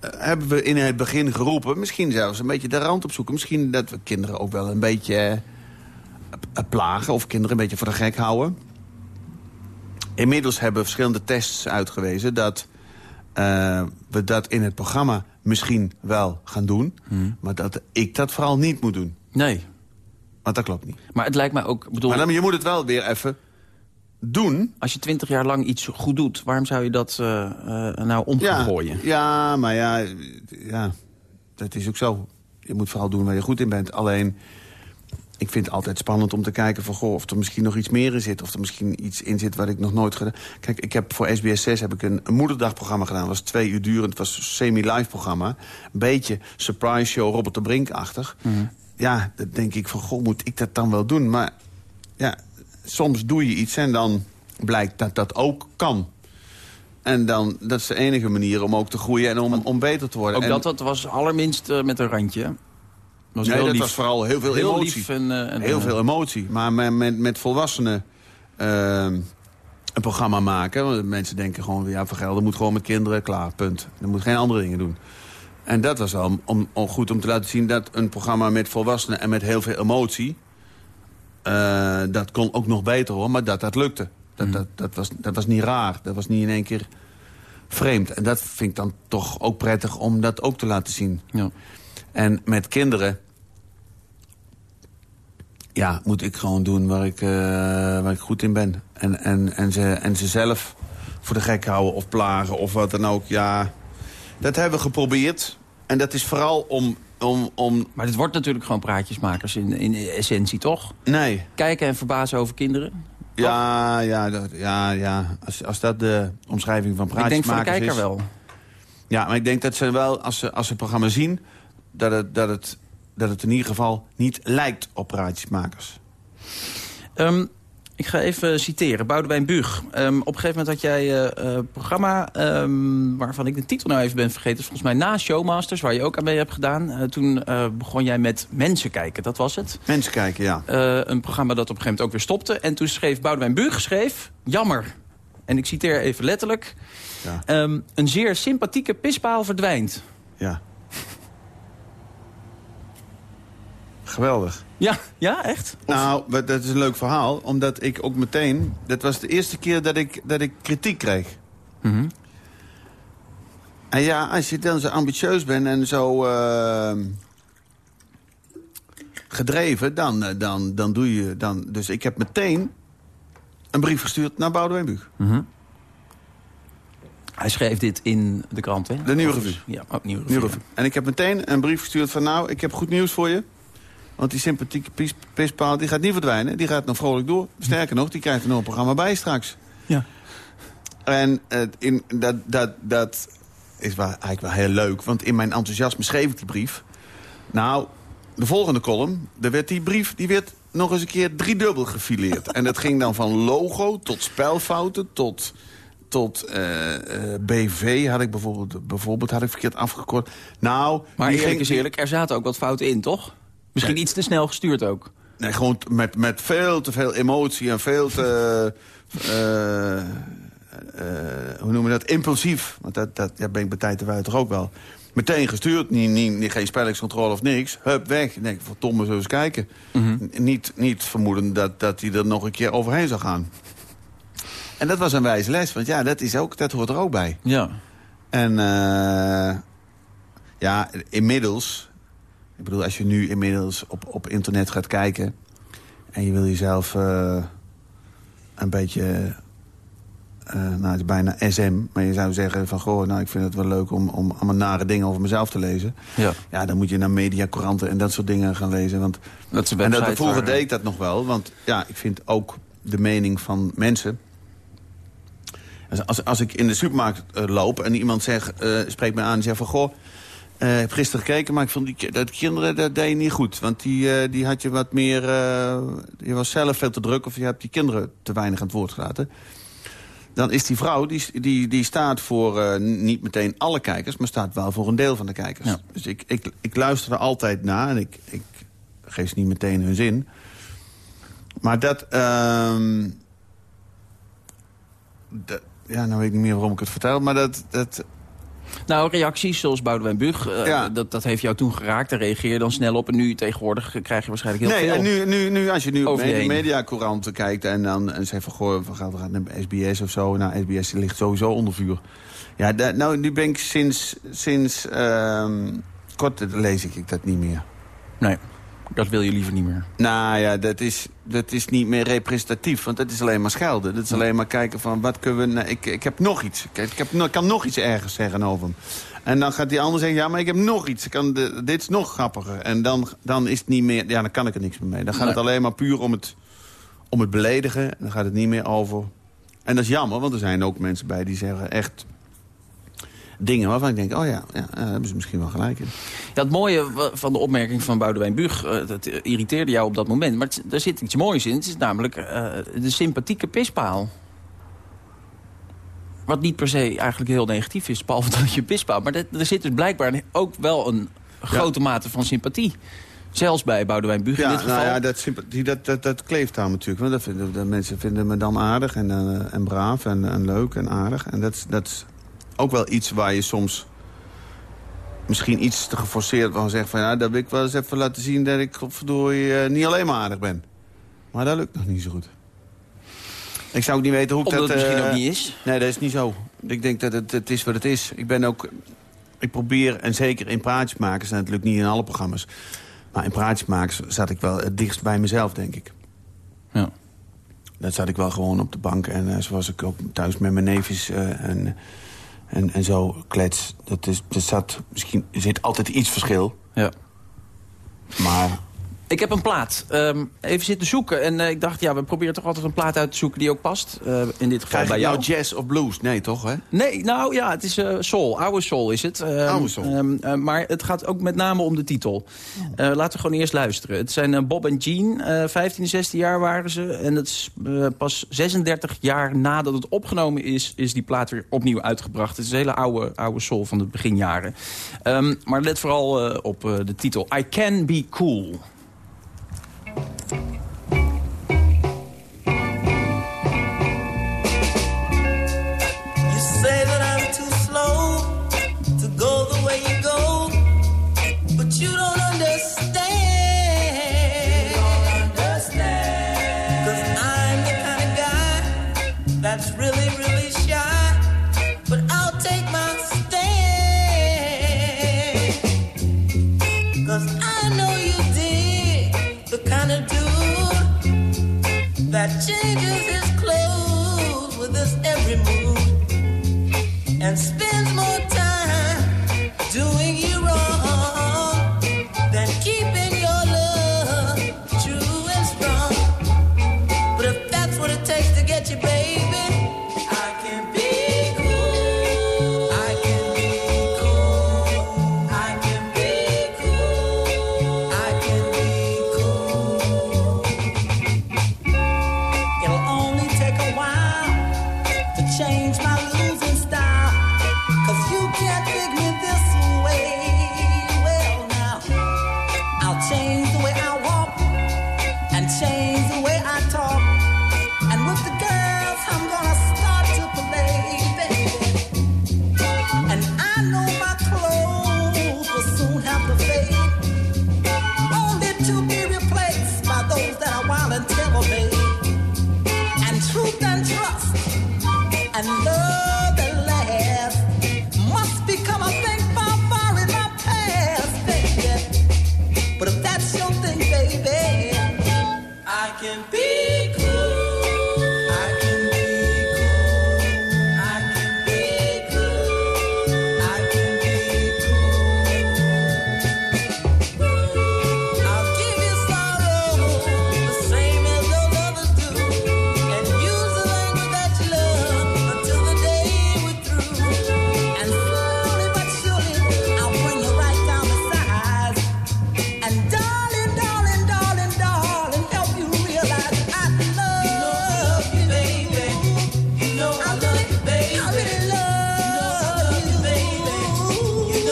hebben we in het begin geroepen... misschien zelfs een beetje de rand opzoeken. Misschien dat we kinderen ook wel een beetje plagen... of kinderen een beetje voor de gek houden. Inmiddels hebben verschillende tests uitgewezen... dat eh, we dat in het programma misschien wel gaan doen... maar dat ik dat vooral niet moet doen. nee, Want dat klopt niet. maar het lijkt mij ook... Bedoel, Maar dan, je moet het wel weer even doen. als je twintig jaar lang iets goed doet... waarom zou je dat eh, eh, nou om gaan Ja, gooien? ja, maar ja, ja, dat is ook zo. Je moet vooral doen waar je goed in bent. Alleen, ik vind het altijd spannend om te kijken van... Goh, of er misschien nog iets meer in zit. Of er misschien iets in zit wat ik nog nooit gedaan Kijk, ik heb voor SBS 6 heb ik een, een moederdagprogramma gedaan. Dat was twee uur durend. Het was een semi-live programma. Een beetje surprise show Robert de Brink-achtig. Ja, dan denk ik van, goh, moet ik dat dan wel doen? Maar ja, soms doe je iets en dan blijkt dat dat ook kan. En dan, dat is de enige manier om ook te groeien en om, om beter te worden. Ook en, dat, dat was allerminst eh, met een randje. Was nee, dat lief. was vooral heel veel heel emotie. lief en, eh, en, heel eh, veel emotie. Maar met, met, met volwassenen ehm, een programma maken. Want mensen denken gewoon, ja, Van Gelder moet gewoon met kinderen, klaar, punt. Er moet geen andere dingen doen. En dat was wel om, om, goed om te laten zien dat een programma met volwassenen en met heel veel emotie... eh, dat kon ook nog beter hoor, maar dat dat lukte. Dat, dat, dat, was, dat was niet raar. Dat was niet in één keer vreemd. En dat vind ik dan toch ook prettig om dat ook te laten zien. Ja. En met kinderen... Ja, moet ik gewoon doen waar ik, eh, waar ik goed in ben. En, en, en, ze, en ze zelf voor de gek houden of plagen of wat dan ook. Ja, dat hebben we geprobeerd. En dat is vooral om... om, om Maar dit wordt natuurlijk gewoon praatjesmakers in, in essentie, toch? nee. Kijken en verbazen over kinderen. Ja, ja, dat, ja, ja. Als, als dat de omschrijving van Ik denk voor de praatjesmakers kijker is... wel. Ja, maar ik denk dat ze wel, als ze, als ze het programma zien... Dat het, dat, het, dat het in ieder geval niet lijkt op praatjesmakers. Ehm, ik ga even citeren, Boudewijn Buug. Ehm, op een gegeven moment had jij eh, een programma... ehm, waarvan ik de titel nou even ben vergeten. Volgens mij na Showmasters, waar je ook aan mee hebt gedaan. Eh, toen eh, begon jij met Mensen kijken, dat was het. Mensen kijken, ja. Eh, een programma dat op een gegeven moment ook weer stopte. En toen schreef Boudewijn Buug, schreef, jammer. En ik citeer even letterlijk. Ja. Een zeer sympathieke pispaal verdwijnt. ja. Geweldig. Ja, ja, echt? Nou, dat is een leuk verhaal. Omdat ik ook meteen... Dat was de eerste keer dat ik, dat ik kritiek kreeg. Mhm. En ja, als je dan zo ambitieus bent en zo... eh, gedreven, dan, eh, dan, dan doe je... Dan, dus ik heb meteen een brief gestuurd naar Boudewijn Buug. Hij schreef dit in de krant, hè? De Nieuwe Revue. Ja, ook Nieuwe Nieuwe. Revue. En ik heb meteen een brief gestuurd van... nou, ik heb goed nieuws voor je. Want die sympathieke pis- pispaal die gaat niet verdwijnen. Die gaat nog vrolijk door. Sterker nog, die krijgt er nog een programma bij straks. Ja. En eh, in, dat, dat, dat is wel, eigenlijk wel heel leuk. Want in mijn enthousiasme schreef ik die brief. Nou, de volgende column, daar werd die brief die werd nog eens een keer driedubbel gefileerd. en dat ging dan van logo tot spelfouten tot, tot eh, eh, BV had ik bijvoorbeeld, bijvoorbeeld had ik verkeerd afgekort. Nou, Maar eerlijk ging- is eerlijk, er zaten ook wat fouten in, toch? Misschien Nee. iets te snel gestuurd ook. Nee, gewoon met, met veel te veel emotie en veel te... eh, eh, hoe noemen we dat? Impulsief. Want dat, dat ja, ben ik bij tijd toch ook wel. Meteen gestuurd, niet, niet, geen spellingscontrole of niks. Hup, weg. Ik denk, verdomme, zo eens kijken. N- Niet, niet vermoeden dat, dat hij er nog een keer overheen zou gaan. En dat was een wijze les, want ja, dat, is ook, dat hoort er ook bij. Ja. En eh, ja, inmiddels... Ik bedoel, als je nu inmiddels op, op internet gaat kijken... en je wil jezelf... eh, een beetje... eh, nou, het is bijna SM. Maar je zou zeggen van, goh, nou, ik vind het wel leuk om, om allemaal nare dingen over mezelf te lezen. Ja. Ja, dan moet je naar mediacouranten en dat soort dingen gaan lezen. Want, Dat en dat, vroeger deed ik dat nog wel. Want ja, ik vind ook de mening van mensen... Als, als, als ik in de supermarkt eh, loop en iemand zegt, spreekt me aan en zegt van... Goh, ik heb gisteren gekeken, maar ik vond die, dat kinderen dat deed je niet goed. Want die, eh, die had je wat meer... eh, je was zelf veel te druk of je hebt die kinderen te weinig aan het woord gelaten. Dan is die vrouw, die, die, die staat voor eh, niet meteen alle kijkers... maar staat wel voor een deel van de kijkers. Ja. Dus ik, ik, ik luister er altijd naar en ik, ik geef ze niet meteen hun zin. Maar dat... ehm, dat ja, nou weet ik niet meer waarom ik het vertel, maar dat... dat Nou, reacties zoals Boudewijn Bug, eh, Ja. dat, dat heeft jou toen geraakt. Daar reageer je dan snel op. En nu tegenwoordig krijg je waarschijnlijk heel nee, veel. en nu, nu, nu, als je nu op media, mediacouranten kijkt en dan en zegt van... Goh, we gaan, we gaan naar SBS of zo. Nou, SBS ligt sowieso onder vuur. Ja, nou, nu ben ik sinds... sinds ehm, kort lees ik dat niet meer. Nee, dat wil je liever niet meer. Nou ja, dat is, dat is niet meer representatief. Want dat is alleen maar schelden. Dat is alleen maar kijken van wat kunnen we... nou, ik, ik heb nog iets. Ik, ik, heb, ik kan nog iets ergens zeggen over hem. En dan gaat die ander zeggen, ja, maar ik heb nog iets. Ik kan de, dit is nog grappiger. En dan, dan is het niet meer... Ja, dan kan ik er niks meer mee. Dan gaat het alleen maar puur om het, om het beledigen. Dan gaat het niet meer over... En dat is jammer, want er zijn ook mensen bij die zeggen echt dingen waarvan ik denk... oh ja, ja daar hebben ze misschien wel gelijk in. Ja, het mooie van de opmerking van Boudewijn Bug, eh, dat irriteerde jou op dat moment. Maar er zit iets moois in. Het is namelijk eh, de sympathieke pispaal. Wat niet per se eigenlijk heel negatief is, behalve dat je pispaal. Maar dat- er zit dus blijkbaar ook wel een grote mate van sympathie. Zelfs bij Boudewijn in Ja, dit geval. nou ja, dat, sympathie, dat, dat, dat kleeft daar natuurlijk. Want dat vinden, mensen vinden me dan aardig en, eh, en braaf en, en leuk en aardig. En dat, dat is ook wel iets waar je soms misschien iets te geforceerd van zegt... van ja, dat wil ik wel eens even laten zien dat ik godverdorie uh, niet alleen maar aardig ben. Maar dat lukt nog niet zo goed. Ik zou ook niet weten hoe ik Omdat dat... het misschien eh, ook niet is. Nee, dat is niet zo. Ik denk dat het, het is wat het is. Ik ben ook... Ik probeer, en zeker in praatjesmakers... en het lukt niet in alle programma's... maar in praatjesmakers zat ik wel het dichtst bij mezelf, denk ik. Ja. Dat zat ik wel gewoon op de bank. En uh, zoals ik ook thuis met mijn neefjes uh, en, en, en zo klets. Dat is, er, zat, misschien, er zit altijd iets verschil. Ja. Maar Ik heb een plaat. Um, even zitten zoeken. En uh, ik dacht, ja, we proberen toch altijd een plaat uit te zoeken die ook past. Uh, in dit geval Krijg bij jou. nou jazz of blues? Nee, toch, hè? Nee, nou ja, het is uh, soul. Oude soul is het. Um, Oude soul. Um, maar het gaat ook met name om de titel. Uh, laten we gewoon eerst luisteren. Het zijn uh, Bob en Jean. 15, 16 jaar waren ze. En het is uh, pas 36 jaar nadat het opgenomen is... is die plaat weer opnieuw uitgebracht. Het is een hele oude, oude soul van de beginjaren. Um, maar let vooral uh, op uh, de titel. I Can Be Cool. Thank you. That changes his clothes with his every move and spends more time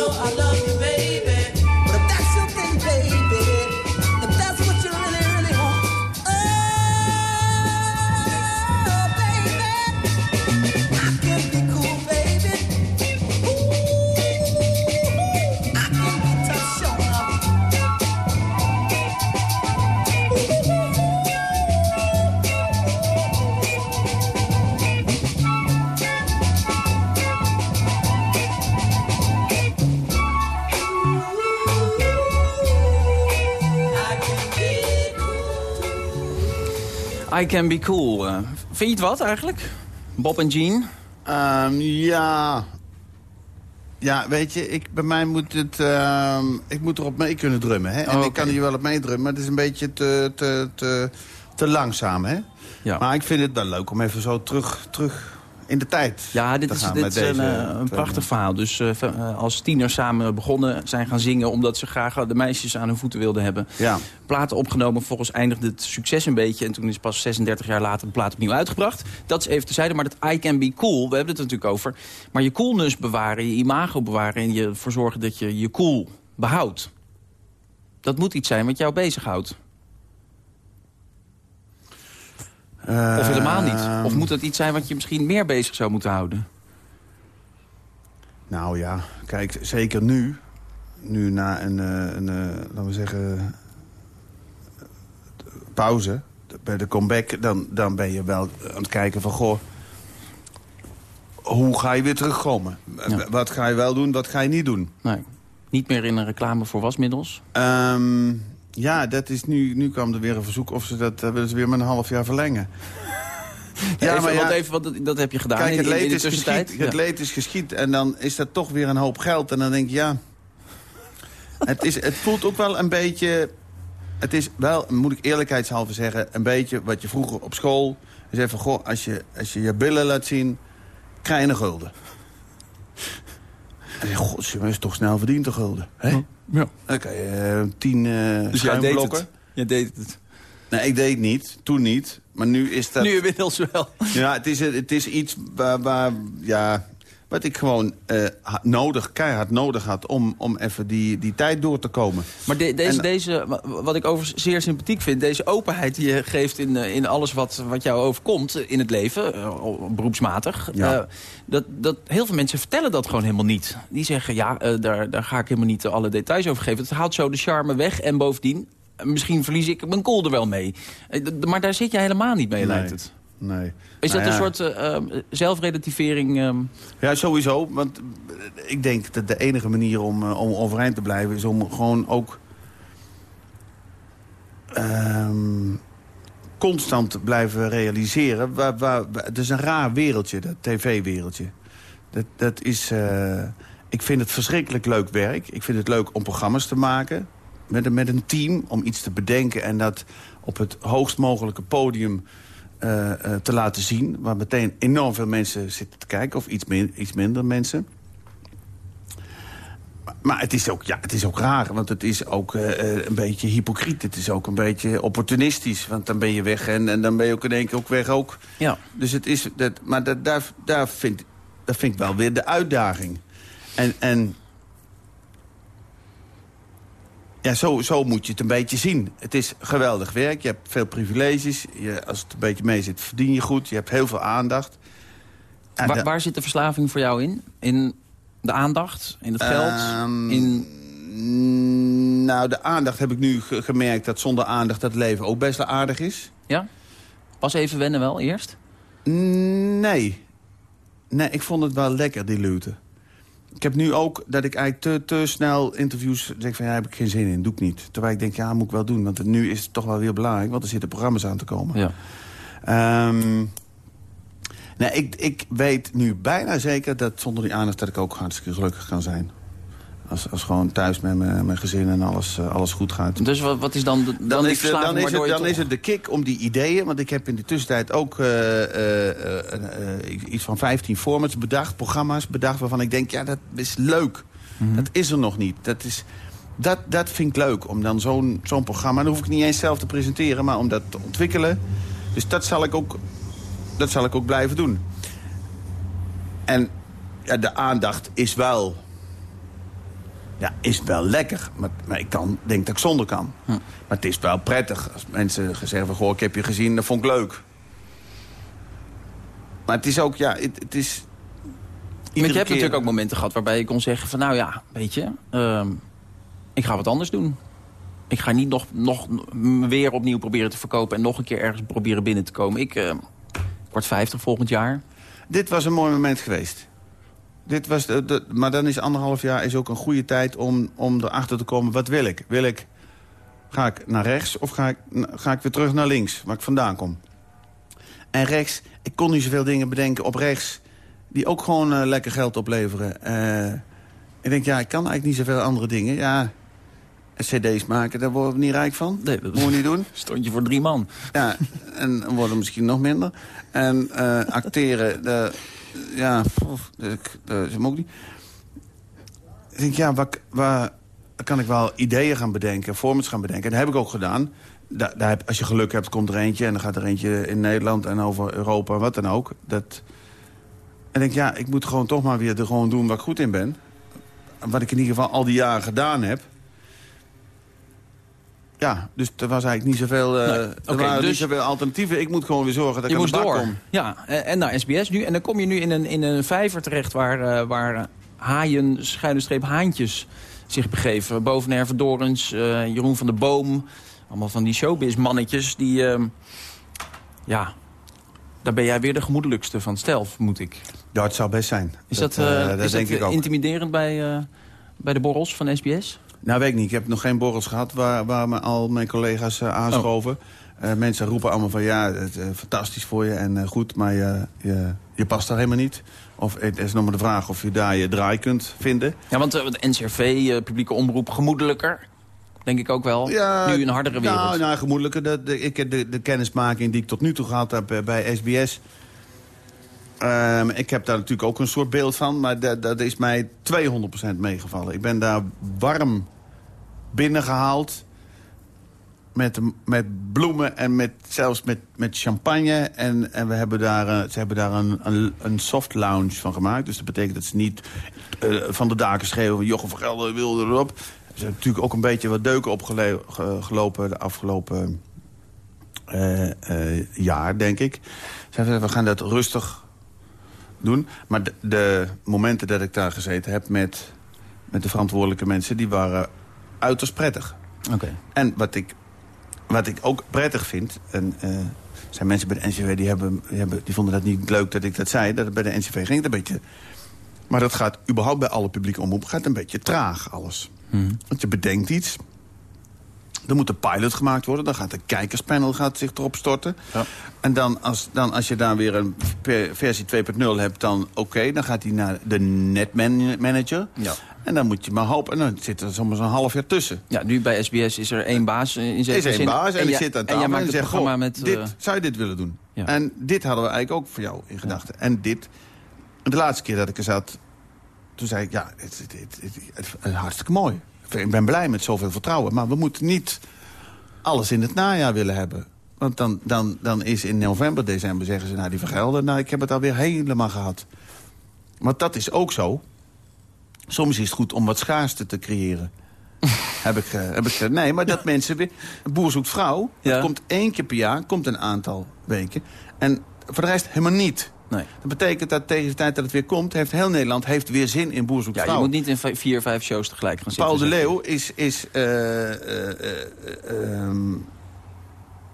know I love you, I Can Be Cool. eh, vind je het wat eigenlijk? Bob en Jean? Ehm, ja... Ja, weet je, ik, bij mij moet het... ehm, ik moet erop mee kunnen drummen, hè. En Oh, ik kan hier wel op meedrummen, maar het is een beetje te, te, te, te langzaam, hè. Ja. Maar ik vind het wel leuk om even zo terug, terug in de tijd Ja, dit is, dit is een, eh, een prachtig verhaal. Dus eh, eh, als tieners samen begonnen zijn gaan zingen... omdat ze graag de meisjes aan hun voeten wilden hebben. Ja. Platen opgenomen, volgens eindigde het succes een beetje... en toen is pas 36 jaar later de plaat opnieuw uitgebracht. Dat is even tezijde, maar dat I Can Be Cool, we hebben het er natuurlijk over... maar je coolness bewaren, je imago bewaren... en je ervoor zorgen dat je je cool behoudt. Dat moet iets zijn wat jou bezighoudt. Of helemaal niet. Ehm, Of moet dat iets zijn wat je misschien meer bezig zou moeten houden? Nou ja, kijk, zeker nu. Nu na een, eh, een eh, laten we zeggen, pauze, bij de comeback... Dan, dan ben je wel aan het kijken van, goh... Hoe ga je weer terugkomen? Ja. Wat ga je wel doen, wat ga je niet doen? Nee. Niet meer in een reclame voor wasmiddels? Ehm, ja, dat is nu, nu kwam er weer een verzoek of ze dat eh, willen ze weer met een half jaar verlengen. Ja, even, maar ja, want even, want dat, heb je gedaan Kijk, het in- in leed, de tussentijd. geschied, het leed is geschied. En dan is dat toch weer een hoop geld. En dan denk je, ja... het, is, het voelt ook wel een beetje... Het is wel, moet ik eerlijkheidshalve zeggen... een beetje wat je vroeger op school... is even, goh, als je, als je je billen laat zien... krijg je een gulden. En je, god, ze is toch snel verdiend, een gulden. Hè? Ja. Dan kan je eh, tien eh Dus jij deed schuimblokken. het. Jij deed het. Nee, ik deed het niet. Toen niet. Maar nu is dat... Nu inmiddels wel. Ja, het is, het is iets waar, waar ja, wat ik gewoon eh, nodig, keihard nodig had... om, om even die, die tijd door te komen. Maar de- deze, En- deze, wa- wat ik overigens zeer sympathiek vind... deze openheid die je geeft in, eh, in alles wat, wat jou overkomt in het leven... eh, beroepsmatig... Ja. eh, dat, dat, heel veel mensen vertellen dat gewoon helemaal niet. Die zeggen, ja, eh, daar, daar ga ik helemaal niet alle details over geven. Het haalt zo de charme weg en bovendien... eh, Misschien verlies ik mijn kool er wel mee. Eh, Maar daar zit je helemaal niet mee, lijkt het. Nee. Is Nou dat ja. een soort eh, zelfrelativering? ehm, Ja, sowieso. Want eh, ik denk dat de enige manier om, eh, om overeind te blijven... is om gewoon ook... ehm, constant te blijven realiseren. Waar, waar, waar- het is een raar wereldje, dat tv-wereldje. Dat, dat is... ik vind het verschrikkelijk leuk werk. Ik vind het leuk om programma's te maken. Met een, met een team, om iets te bedenken... en dat op het hoogst mogelijke podium eh, eh, te laten zien. Waar meteen enorm veel mensen zitten te kijken. Of iets, min- iets minder mensen. Maar, het, is ook, ja, het is ook raar. Want het is ook eh, een beetje hypocriet. Het is ook een beetje opportunistisch. Want dan ben je weg en, en dan ben je ook in één keer ook weg ook. ja. Dus het is... Dat, maar dat, daar, daar, vind, dat vind ik wel weer de uitdaging. En... en ja, zo, zo moet je het een beetje zien. Het is geweldig werk. Je hebt veel privileges. Je, als het een beetje mee zit, verdien je goed. Je hebt heel veel aandacht. En Waar, de- waar zit de verslaving voor jou in? In de aandacht? In het geld? Ehm, in... Nou, de aandacht heb ik nu ge- gemerkt... dat zonder aandacht het leven ook best wel aardig is. Ja? Pas even wennen wel, eerst? Nee. Nee, ik vond het wel lekker, die lute. Ik heb nu ook dat ik eigenlijk te, te snel interviews zeg van... ja, heb ik geen zin in, doe ik niet. Terwijl ik denk, ja, moet ik wel doen. Want nu is het toch wel weer belangrijk, want er zitten programma's aan te komen. Ja. Ehm, nee, ik, ik weet nu bijna zeker dat zonder die aandacht... dat ik ook hartstikke gelukkig kan zijn. Als, als gewoon thuis met mijn, gezin en alles, eh, alles goed gaat. Dus wat, wat is dan, de, dan, is, dan, is, het, dan is het de kick om die ideeën. Want ik heb in de tussentijd ook eh, eh, iets van 15 formats bedacht. Programma's bedacht waarvan ik denk, ja, dat is leuk. Mhm. Dat is er nog niet. Dat, is, dat, dat vind ik leuk. Om dan zo'n zo'n programma, dan hoef ik niet eens zelf te presenteren. Maar om dat te ontwikkelen. Dus dat zal ik ook, dat zal ik ook blijven doen. En ja, de aandacht is wel Ja, is wel lekker. Maar, maar ik kan, denk dat ik zonder kan. Hm. Maar het is wel prettig. Als mensen zeggen van, goh, ik heb je gezien, dat vond ik leuk. Maar het is ook, ja, het, het is... Want je hebt keer- natuurlijk ook momenten gehad waarbij je kon zeggen van... nou ja, weet je, ehm, ik ga wat anders doen. Ik ga niet nog, nog weer opnieuw proberen te verkopen... en nog een keer ergens proberen binnen te komen. Ik eh, word 50 volgend jaar. Dit was een mooi moment geweest. Dit was de, de- maar dan is anderhalf jaar is ook een goede tijd om, om erachter te komen... wat wil ik? Wil ik... Ga ik naar rechts of ga ik, ga ik weer terug naar links, waar ik vandaan kom? En rechts, ik kon niet zoveel dingen bedenken op rechts... die ook gewoon eh, lekker geld opleveren. Eh, ik denk, ja, ik kan eigenlijk niet zoveel andere dingen. Ja, cd's maken, daar worden we niet rijk van. Nee, dat- Moet je niet doen. Stond je voor drie man. Ja, en worden misschien nog minder. En eh, acteren, de, ja, poef, dat, is hem ook niet. Ik denk, ja, waar, waar kan ik wel ideeën gaan bedenken, formats gaan bedenken. En dat heb ik ook gedaan. Da, daar heb, als je geluk hebt, komt er eentje. En dan gaat er eentje in Nederland en over Europa, wat dan ook. Dat, en ik denk, ja, ik moet gewoon toch maar weer er gewoon doen waar ik goed in ben. Wat ik in ieder geval al die jaren gedaan heb. Ja, dus er was eigenlijk niet zoveel, eh Nee, er oké, waren niet dus- zoveel alternatieven. Ik moet gewoon weer zorgen dat Je ik aan de bak door. kom. Ja, en, naar SBS nu. En dan kom je nu in een, in een vijver terecht waar, eh, waar haaien, schuine streep haantjes zich begeven. Boven Herve Dorens, eh, Jeroen van der Boom. Allemaal van die showbiz-mannetjes die... ehm, ja, daar ben jij weer de gemoedelijkste van stel, moet ik. Ja, het zou best zijn. Is dat, dat is denk dat ik ook. intimiderend bij, eh, bij de borrels van SBS? Nou, weet ik niet. Ik heb nog geen borrels gehad waar, waar me al mijn collega's eh, aanschoven. Oh. Eh, mensen roepen allemaal van ja, het, eh, fantastisch voor je en goed, maar je, je, je past daar helemaal niet. Of het is nog maar de vraag of je daar je draai kunt vinden. Ja, want de NCRV, publieke omroep, gemoedelijker. Denk ik ook wel. nu een hardere wereld. Nou, nou gemoedelijker. De, de, ik, heb de, de kennismaking die ik tot nu toe gehad heb bij SBS... Ehm, ik heb daar natuurlijk ook een soort beeld van, maar dat, dat is mij 200% meegevallen. Ik ben daar warm binnengehaald. Met, met bloemen en met, zelfs met, met champagne. En, en we hebben daar, eh, ze hebben daar een, een, een soft lounge van gemaakt. Dus dat betekent dat ze niet eh, van de daken schreeuwen... Jochem van Gelder wilde erop. Ze hebben natuurlijk ook een beetje wat deuken opgelopen de afgelopen eh, jaar, denk ik. Ze hebben we gaan dat rustig doen. Maar de, de momenten dat ik daar gezeten heb met, met de verantwoordelijke mensen... die waren uiterst prettig. Oké. En wat ik, wat ik ook prettig vind... En, eh, zijn mensen bij de NCV die, hebben, die, hebben, die vonden dat niet leuk dat ik dat zei. Dat het bij de NCV ging het een beetje... Maar dat gaat überhaupt bij alle publieke omroepen gaat een beetje traag alles. Want je bedenkt iets. Er moet een pilot gemaakt worden. Dan gaat de kijkerspanel gaat zich erop storten. Ja. En dan als, dan als je daar weer een versie 2.0 hebt, dan oké. dan gaat hij naar de netmanager. Ja. En dan moet je maar hopen. En dan zit er soms een half jaar tussen. Ja, nu bij SBS is er één baas eh, in zekere is één zin. baas en, ik jij- zit aan En tafel jij maakt en zegt, programma goh, met... dit, eh, zou je dit willen doen? Ja. En dit hadden we eigenlijk ook voor jou in gedachten. En dit. En de laatste keer dat ik er zat, toen zei ik, ja, het- het is hartstikke mooi. Ik ben blij met zoveel vertrouwen. Maar we moeten niet alles in het najaar willen hebben. Want dan, dan, dan is in november, december zeggen ze, nou die vergelden. Nou, ik heb het alweer helemaal gehad. Maar dat is ook zo. Soms is het goed om wat schaarste te creëren. heb ik, heb ik gezegd. Nee, maar dat mensen weer... Boer zoekt vrouw. Ja. Dat komt één keer per jaar. Komt een aantal weken. En voor de rest helemaal niet. Nee. Dat betekent dat tegen de tijd dat het weer komt... heeft heel Nederland heeft weer zin in boer zoekt Ja, je moet niet in vi- vier, vijf shows tegelijk gaan zitten. Paul de. Leeuw is, is eh, eh, eh, ehm,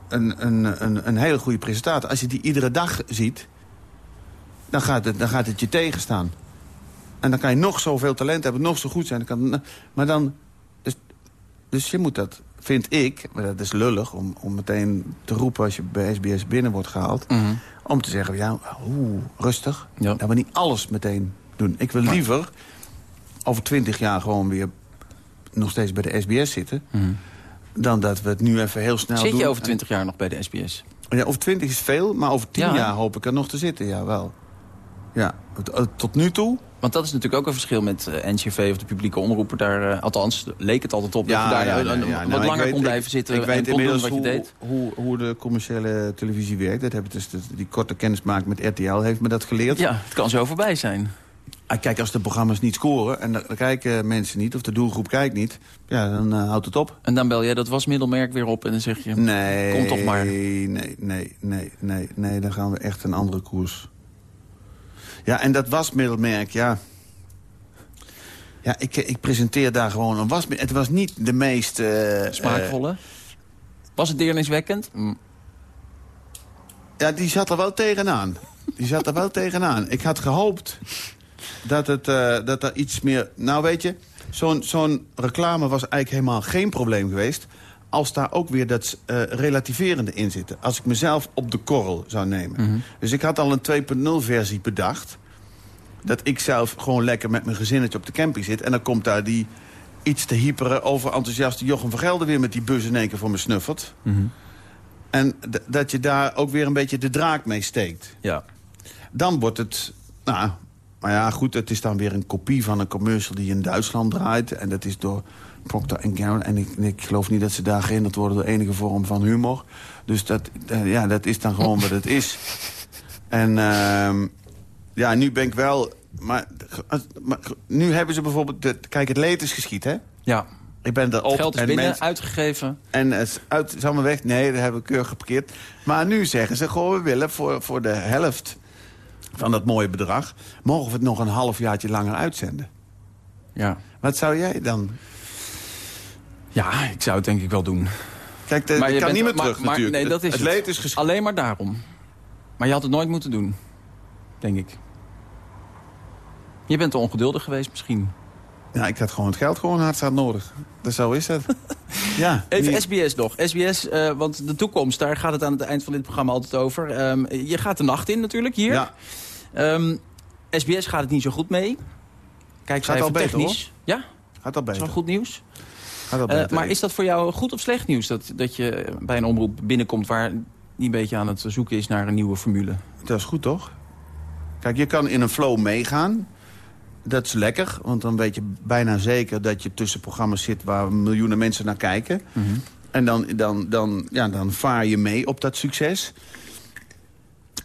een, een, een, een hele goede presentator. Als je die iedere dag ziet, dan gaat het, dan gaat het je tegenstaan. En dan kan je nog zoveel talent hebben, nog zo goed zijn. Dan kan, maar dan... Dus, dus je moet dat, vind ik, maar dat is lullig... om, om meteen te roepen als je bij SBS binnen wordt gehaald... Mhm. om te zeggen, ja, oeh, rustig. Ja. Dat we niet alles meteen doen. Ik wil liever over twintig jaar gewoon weer nog steeds bij de SBS zitten... dan dat we het nu even heel snel Mhm. Zit doen. je over twintig jaar nog bij de SBS? Ja, over twintig is veel, maar over tien Ja, jaar hoop ik er nog te zitten, ja wel. Ja, tot nu toe... Want dat is natuurlijk ook een verschil met eh, NCV of de publieke omroepen. Daar, eh, althans, leek het altijd op dat je daar ja, ja, ja. wat Nou, langer weet- kon ik- blijven zitten ik en weet inmiddels wat je deed. Hoe, hoe de commerciële televisie werkt. Dat heb ik dus, die korte kennismaking met RTL heeft me dat geleerd. Ja, het kan zo voorbij zijn. Ah, Kijk, als de programma's niet scoren en dan kijken mensen niet... of de doelgroep kijkt niet, ja, dan eh, houdt het op. En dan bel jij dat wasmiddelmerk weer op en dan zeg je... Nee, Kom toch maar. Nee, nee, nee, nee, nee, dan gaan we echt een andere koers. Ja, en dat wasmiddelmerk, ja... Ja, ik, ik presenteer daar gewoon een wasmiddel. Het was niet de meest... eh, eh, Smaakvolle? Was het deerniswekkend? Mm. Ja, die zat er wel tegenaan. Die zat er wel tegenaan. Ik had gehoopt dat, het, eh, dat er iets meer... Nou, weet je, zo'n zo'n reclame was eigenlijk helemaal geen probleem geweest... als daar ook weer dat eh, relativerende in zit. Als ik mezelf op de korrel zou nemen. Dus ik had al een 2.0 versie bedacht. Dat ik zelf gewoon lekker met mijn gezinnetje op de camping zit... en dan komt daar die iets te hyperen, overenthousiaste Jochem van Gelder... weer met die bus in één keer voor me snuffelt. En d- dat je daar ook weer een beetje de draak mee steekt. Ja. Dan wordt het... Nou, maar ja, goed, het is dan weer een kopie van een commercial die in Duitsland draait. En dat is door Procter Gamble. En ik, ik geloof niet dat ze daar gehinderd worden door enige vorm van humor. Dus dat, eh, ja, dat is dan gewoon wat het is. En ehm, ja, nu ben ik wel... Maar, als- maar nu hebben ze bijvoorbeeld... De, kijk, het leed is geschied, hè? ja. Ik ben erop. Geld is en binnen, uitgegeven. en het uit, allemaal weg. Nee, daar hebben we keurig geparkeerd. Maar nu zeggen ze gewoon, we willen voor, voor de helft van dat mooie bedrag... mogen we het nog een halfjaartje langer uitzenden. Ja. Wat zou jij dan... ja, ik zou het denk ik wel doen. Kijk, de, Maar ik je kan bent- niet meer terug maar- natuurlijk. nee, dat is het het. leed is geschied. Alleen maar daarom. Maar je had het nooit moeten doen. Denk ik. Je bent te ongeduldig geweest misschien. Ja, ik had gewoon het geld gewoon hard nodig. Dus zo is het. ja, Even niet- SBS nog. SBS, eh, want de toekomst, daar gaat het aan het eind van dit programma altijd over. Ehm, je gaat de nacht in natuurlijk hier. Ja, Ehm, SBS gaat het niet zo goed mee. Kijk, Gaat al beter, technisch. Ja, gaat al dat is beter. wel goed nieuws. Al Eh, maar is dat voor jou goed of slecht nieuws? Dat, dat je bij een omroep binnenkomt waar die een beetje aan het zoeken is naar een nieuwe formule. Dat is goed, toch? Kijk, je kan in een flow meegaan. Dat is lekker, want dan weet je bijna zeker dat je tussen programma's zit... waar miljoenen mensen naar kijken. En dan, dan, dan, ja, dan vaar je mee op dat succes.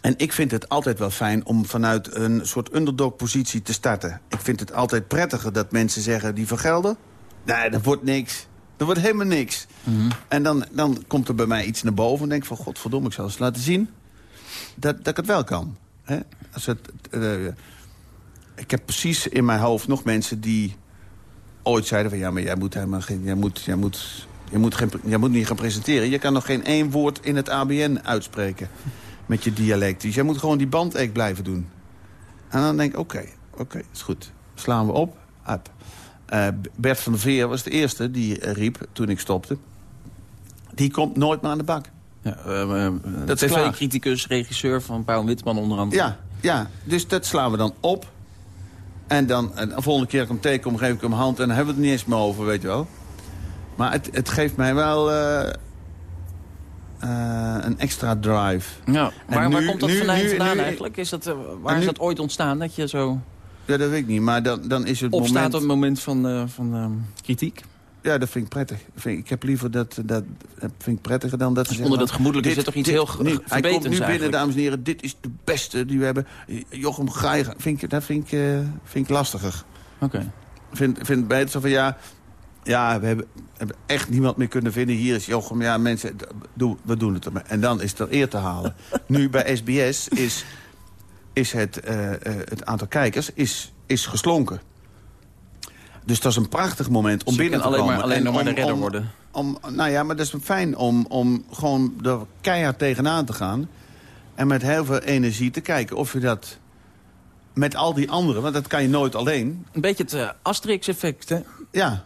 En ik vind het altijd wel fijn om vanuit een soort underdog-positie te starten. Ik vind het altijd prettiger dat mensen zeggen, die vergelden... nee, dat wordt niks. Dat wordt helemaal niks. En dan, dan komt er bij mij iets naar boven en denk ik van... godverdomme, ik zal eens laten zien dat, dat ik het wel kan. Hè? Als het, eh, ik heb precies in mijn hoofd nog mensen die ooit zeiden van... ja, maar jij moet helemaal geen... Jij moet, jij moet, jij moet, geen, jij moet niet gaan presenteren. Je kan nog geen één woord in het ABN uitspreken met je dialect. Dus jij moet gewoon die bandeek blijven doen. En dan denk ik, oké, oké, is goed. Slaan we op, up. Eh, Bert van der Veer was de eerste die eh, riep toen ik stopte. Die komt nooit meer aan de bak. Ja, eh, Dat is. TV-criticus, regisseur van Paul Witman onder andere. Ja, ja, dus dat slaan we dan op. En dan en de volgende keer ik hem tegenkom, geef ik hem hand... en dan hebben we het niet eens meer over, weet je wel. Maar het, het geeft mij wel een extra drive. Ja. Waar, En waar nu- komt dat nu- vandaan, nu- vandaan eigenlijk? Is dat, waar is dat ooit ontstaan dat je zo Ja, dat weet ik niet, maar dan, dan is het opstaat moment... op het moment van, eh, van ehm, kritiek? Ja, dat vind ik prettig. Vind ik, ik heb liever dat, dat dat vind ik prettiger dan dat ze Onder dat gemoedelijke zit toch iets heel nu, Hij komt nu binnen, eigenlijk? dames en heren. Dit is de beste die we hebben. Jochem, ga je... gang. Vind ik, dat vind ik, eh, vind ik lastiger. Oké. Ik vind, vind het beter zo van ja... Ja, we hebben, hebben echt niemand meer kunnen vinden. Hier is Jochem. Ja, mensen, doe, we doen het ermee. En dan is het er eer te halen. nu bij SBS is, is het, eh, eh, het aantal kijkers is, is geslonken. Dus dat is een prachtig moment om binnen te alleen komen. maar- alleen En nog maar de redder om- worden. Om, nou ja, maar dat is fijn om, om gewoon er keihard tegenaan te gaan. En met heel veel energie te kijken of je dat met al die anderen... want dat kan je nooit alleen. Een beetje het eh, Asterix-effect, hè? Ja,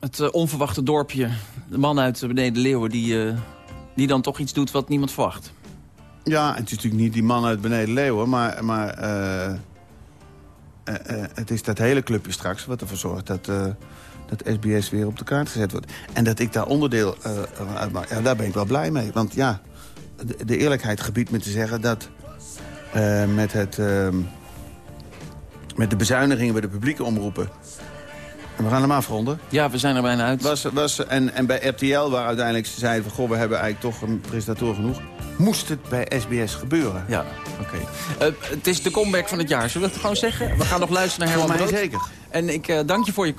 Het onverwachte dorpje. De man uit beneden Leeuwen die, die dan toch iets doet wat niemand verwacht. Ja, het is natuurlijk niet die man uit beneden Leeuwen, maar, maar eh, eh, eh, het is dat hele clubje straks wat ervoor zorgt dat, dat SBS weer op de kaart gezet wordt. En dat ik daar onderdeel van uitmaak, ja, daar ben ik wel blij mee. Want ja, de, eerlijkheid gebiedt me te zeggen dat met, het, ehm, met de bezuinigingen bij de publieke omroepen... En we gaan hem afronden. Ja, we zijn er bijna uit. Was, was, en, en bij RTL, waar uiteindelijk ze zeiden van... goh, we hebben eigenlijk toch een presentator genoeg. moest het bij SBS gebeuren. Ja, oké. Eh, het is de comeback van het jaar. Zullen we het gewoon zeggen? We gaan nog luisteren naar Herman Brood. zeker. En ik eh, dank je voor je